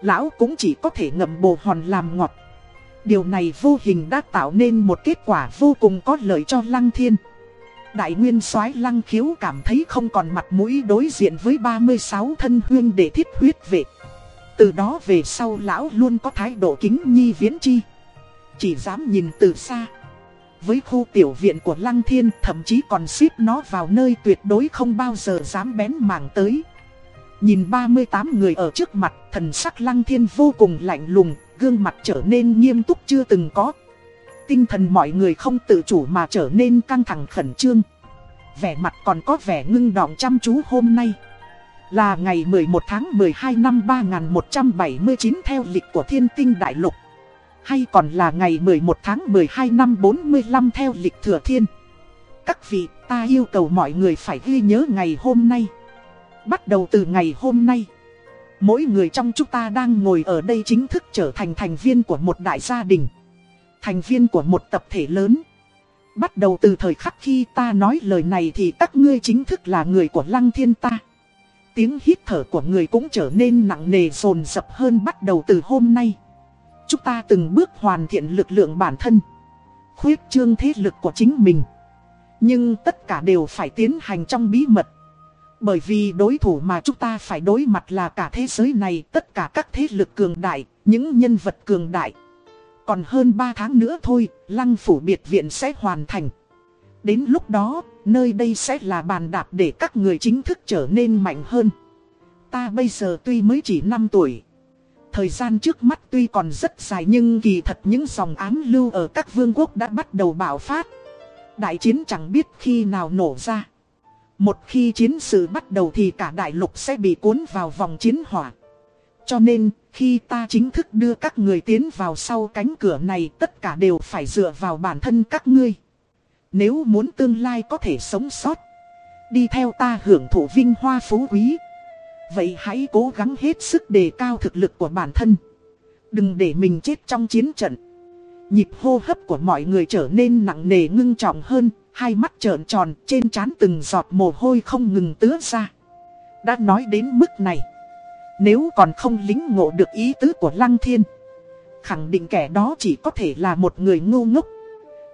Lão cũng chỉ có thể ngậm bồ hòn làm ngọt. Điều này vô hình đã tạo nên một kết quả vô cùng có lợi cho lăng thiên. Đại nguyên soái lăng khiếu cảm thấy không còn mặt mũi đối diện với 36 thân huyên để thiết huyết vệ. Từ đó về sau lão luôn có thái độ kính nhi viễn chi. Chỉ dám nhìn từ xa với khu tiểu viện của Lăng Thiên thậm chí còn xếp nó vào nơi tuyệt đối không bao giờ dám bén mảng tới. Nhìn 38 người ở trước mặt, thần sắc Lăng Thiên vô cùng lạnh lùng, gương mặt trở nên nghiêm túc chưa từng có. Tinh thần mọi người không tự chủ mà trở nên căng thẳng khẩn trương. Vẻ mặt còn có vẻ ngưng đọng chăm chú hôm nay. Là ngày 11 tháng 12 năm 3179 theo lịch của thiên tinh đại lục. Hay còn là ngày 11 tháng 12 năm 45 theo lịch thừa thiên. Các vị, ta yêu cầu mọi người phải ghi nhớ ngày hôm nay. Bắt đầu từ ngày hôm nay. Mỗi người trong chúng ta đang ngồi ở đây chính thức trở thành thành viên của một đại gia đình. Thành viên của một tập thể lớn. Bắt đầu từ thời khắc khi ta nói lời này thì các ngươi chính thức là người của lăng thiên ta. Tiếng hít thở của người cũng trở nên nặng nề rồn rập hơn bắt đầu từ hôm nay. Chúng ta từng bước hoàn thiện lực lượng bản thân Khuyết trương thế lực của chính mình. Nhưng tất cả đều phải tiến hành trong bí mật. Bởi vì đối thủ mà chúng ta phải đối mặt là cả thế giới này Tất cả các thế lực cường đại, những nhân vật cường đại. Còn hơn 3 tháng nữa thôi, lăng phủ biệt viện sẽ hoàn thành. Đến lúc đó, nơi đây sẽ là bàn đạp để các người chính thức trở nên mạnh hơn. Ta bây giờ tuy mới chỉ 5 tuổi Thời gian trước mắt tuy còn rất dài nhưng kỳ thật những dòng ám lưu ở các vương quốc đã bắt đầu bạo phát. Đại chiến chẳng biết khi nào nổ ra. Một khi chiến sự bắt đầu thì cả đại lục sẽ bị cuốn vào vòng chiến hỏa. Cho nên, khi ta chính thức đưa các người tiến vào sau cánh cửa này tất cả đều phải dựa vào bản thân các ngươi. Nếu muốn tương lai có thể sống sót, đi theo ta hưởng thụ vinh hoa phú quý. Vậy hãy cố gắng hết sức đề cao thực lực của bản thân. Đừng để mình chết trong chiến trận. Nhịp hô hấp của mọi người trở nên nặng nề ngưng trọng hơn, Hai mắt trợn tròn trên trán từng giọt mồ hôi không ngừng tứa ra Đã nói đến mức này Nếu còn không lính ngộ được ý tứ của Lăng Thiên Khẳng định kẻ đó chỉ có thể là một người ngu ngốc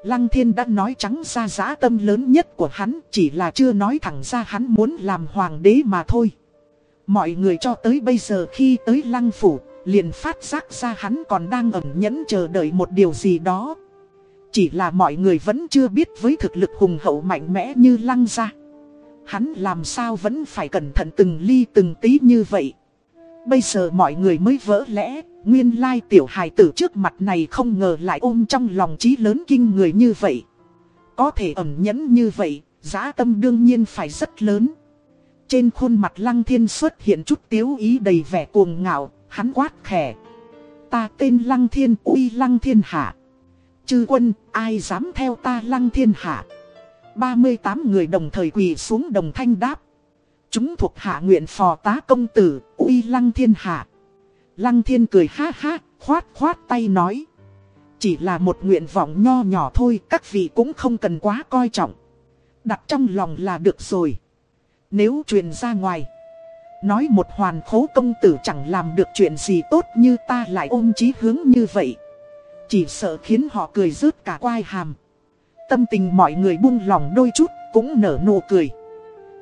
Lăng Thiên đã nói trắng ra giá tâm lớn nhất của hắn Chỉ là chưa nói thẳng ra hắn muốn làm hoàng đế mà thôi Mọi người cho tới bây giờ khi tới Lăng Phủ Liền phát giác ra hắn còn đang ẩn nhẫn chờ đợi một điều gì đó Chỉ là mọi người vẫn chưa biết với thực lực hùng hậu mạnh mẽ như Lăng ra Hắn làm sao vẫn phải cẩn thận từng ly từng tí như vậy Bây giờ mọi người mới vỡ lẽ Nguyên lai tiểu hài tử trước mặt này không ngờ lại ôm trong lòng trí lớn kinh người như vậy. Có thể ẩn nhẫn như vậy, giá tâm đương nhiên phải rất lớn. Trên khuôn mặt lăng thiên xuất hiện chút tiếu ý đầy vẻ cuồng ngạo, hắn quát khẻ. Ta tên lăng thiên uy lăng thiên hạ. Chư quân, ai dám theo ta lăng thiên hạ. 38 người đồng thời quỳ xuống đồng thanh đáp. Chúng thuộc hạ nguyện phò tá công tử, uy lăng thiên hạ. Lăng thiên cười ha ha, khoát khoát tay nói. Chỉ là một nguyện vọng nho nhỏ thôi, các vị cũng không cần quá coi trọng. Đặt trong lòng là được rồi. Nếu truyền ra ngoài, nói một hoàn khố công tử chẳng làm được chuyện gì tốt như ta lại ôm chí hướng như vậy. Chỉ sợ khiến họ cười rớt cả quai hàm. Tâm tình mọi người buông lòng đôi chút, cũng nở nụ cười.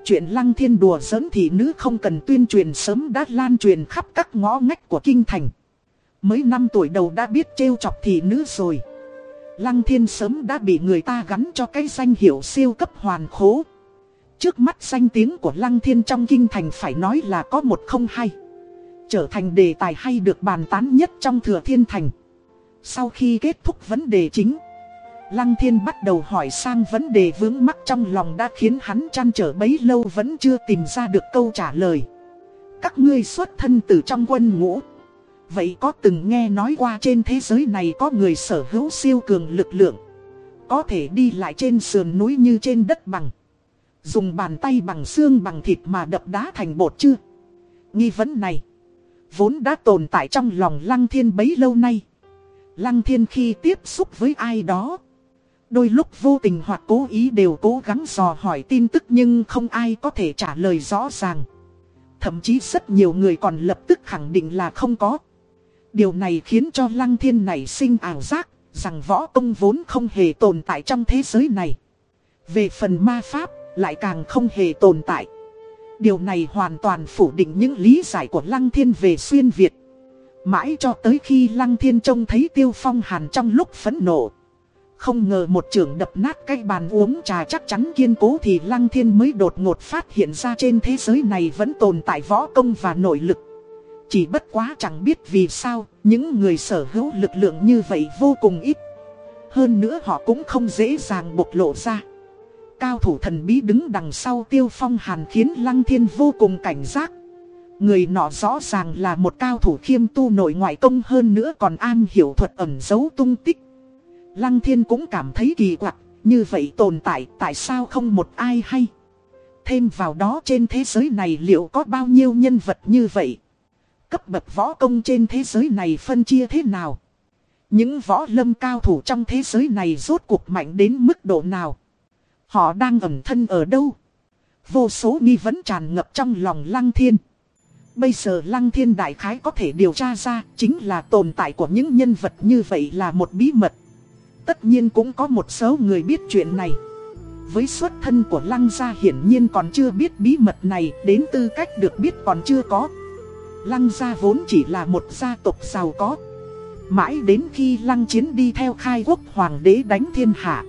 Chuyện lăng thiên đùa giỡn thị nữ không cần tuyên truyền sớm đã lan truyền khắp các ngõ ngách của kinh thành. Mới 5 tuổi đầu đã biết trêu chọc thị nữ rồi. Lăng thiên sớm đã bị người ta gắn cho cái danh hiệu siêu cấp hoàn khố. Trước mắt danh tiếng của lăng thiên trong kinh thành phải nói là có một không hay. Trở thành đề tài hay được bàn tán nhất trong thừa thiên thành. Sau khi kết thúc vấn đề chính. Lăng thiên bắt đầu hỏi sang vấn đề vướng mắc trong lòng đã khiến hắn chăn trở bấy lâu vẫn chưa tìm ra được câu trả lời. Các ngươi xuất thân từ trong quân ngũ. Vậy có từng nghe nói qua trên thế giới này có người sở hữu siêu cường lực lượng. Có thể đi lại trên sườn núi như trên đất bằng. Dùng bàn tay bằng xương bằng thịt mà đập đá thành bột chưa? Nghi vấn này. Vốn đã tồn tại trong lòng lăng thiên bấy lâu nay. Lăng thiên khi tiếp xúc với ai đó Đôi lúc vô tình hoặc cố ý đều cố gắng dò hỏi tin tức nhưng không ai có thể trả lời rõ ràng. Thậm chí rất nhiều người còn lập tức khẳng định là không có. Điều này khiến cho Lăng Thiên này sinh ảo giác, rằng võ công vốn không hề tồn tại trong thế giới này. Về phần ma pháp, lại càng không hề tồn tại. Điều này hoàn toàn phủ định những lý giải của Lăng Thiên về xuyên Việt. Mãi cho tới khi Lăng Thiên trông thấy Tiêu Phong Hàn trong lúc phẫn nộ. Không ngờ một trường đập nát cái bàn uống trà chắc chắn kiên cố thì Lăng Thiên mới đột ngột phát hiện ra trên thế giới này vẫn tồn tại võ công và nội lực. Chỉ bất quá chẳng biết vì sao, những người sở hữu lực lượng như vậy vô cùng ít. Hơn nữa họ cũng không dễ dàng bộc lộ ra. Cao thủ thần bí đứng đằng sau tiêu phong hàn khiến Lăng Thiên vô cùng cảnh giác. Người nọ rõ ràng là một cao thủ khiêm tu nội ngoại công hơn nữa còn an hiểu thuật ẩn giấu tung tích. Lăng thiên cũng cảm thấy kỳ quặc, như vậy tồn tại tại sao không một ai hay. Thêm vào đó trên thế giới này liệu có bao nhiêu nhân vật như vậy? Cấp bậc võ công trên thế giới này phân chia thế nào? Những võ lâm cao thủ trong thế giới này rốt cuộc mạnh đến mức độ nào? Họ đang ẩn thân ở đâu? Vô số nghi vấn tràn ngập trong lòng Lăng Thiên. Bây giờ Lăng Thiên Đại Khái có thể điều tra ra chính là tồn tại của những nhân vật như vậy là một bí mật. Tất nhiên cũng có một số người biết chuyện này Với xuất thân của Lăng gia hiển nhiên còn chưa biết bí mật này, Đến tư cách được biết còn chưa có Lăng gia vốn chỉ là một gia tộc giàu có Mãi đến khi Lăng chiến đi theo khai quốc hoàng đế đánh thiên hạ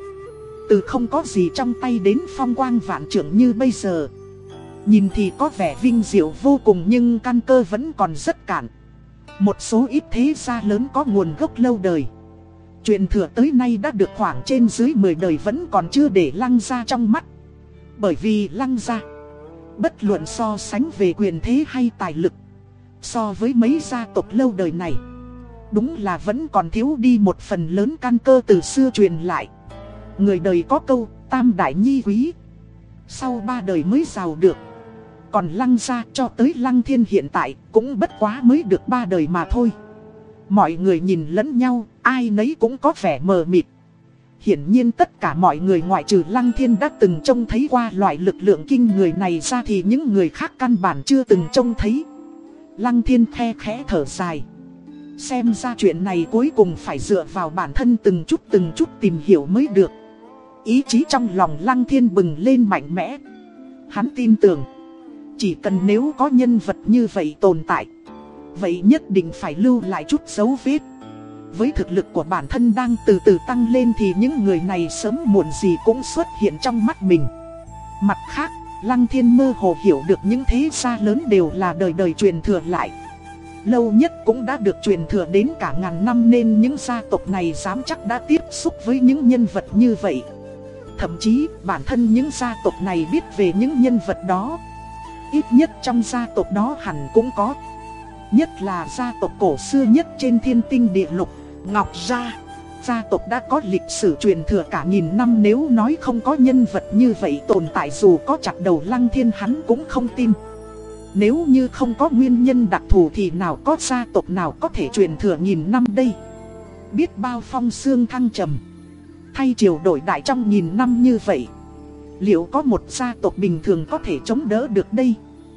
từ không có gì trong tay đến phong quang vạn trưởng như bây giờ Nhìn thì có vẻ vinh diệu vô cùng nhưng căn cơ vẫn còn rất cạn Một số ít thế gia lớn có nguồn gốc lâu đời Chuyện thừa tới nay đã được khoảng trên dưới 10 đời vẫn còn chưa để lăng ra trong mắt. Bởi vì lăng ra, bất luận so sánh về quyền thế hay tài lực, so với mấy gia tộc lâu đời này, đúng là vẫn còn thiếu đi một phần lớn căn cơ từ xưa truyền lại. Người đời có câu, tam đại nhi quý, sau ba đời mới giàu được. Còn lăng ra cho tới lăng thiên hiện tại cũng bất quá mới được ba đời mà thôi. Mọi người nhìn lẫn nhau, ai nấy cũng có vẻ mờ mịt. Hiển nhiên tất cả mọi người ngoại trừ Lăng Thiên đã từng trông thấy qua loại lực lượng kinh người này ra thì những người khác căn bản chưa từng trông thấy. Lăng Thiên khe khẽ thở dài. Xem ra chuyện này cuối cùng phải dựa vào bản thân từng chút từng chút tìm hiểu mới được. Ý chí trong lòng Lăng Thiên bừng lên mạnh mẽ. Hắn tin tưởng, chỉ cần nếu có nhân vật như vậy tồn tại, vậy nhất định phải lưu lại chút dấu vết. Với thực lực của bản thân đang từ từ tăng lên thì những người này sớm muộn gì cũng xuất hiện trong mắt mình. Mặt khác, Lăng Thiên mơ hồ hiểu được những thế gia lớn đều là đời đời truyền thừa lại. Lâu nhất cũng đã được truyền thừa đến cả ngàn năm nên những gia tộc này dám chắc đã tiếp xúc với những nhân vật như vậy. Thậm chí bản thân những gia tộc này biết về những nhân vật đó. Ít nhất trong gia tộc đó hẳn cũng có. Nhất là gia tộc cổ xưa nhất trên thiên tinh địa lục, Ngọc Gia. Gia tộc đã có lịch sử truyền thừa cả nghìn năm nếu nói không có nhân vật như vậy tồn tại dù có chặt đầu lăng thiên hắn cũng không tin. Nếu như không có nguyên nhân đặc thù thì nào có gia tộc nào có thể truyền thừa nghìn năm đây. Biết bao phong xương thăng trầm. Thay triều đổi đại trong nghìn năm như vậy. Liệu có một gia tộc bình thường có thể chống đỡ được đây?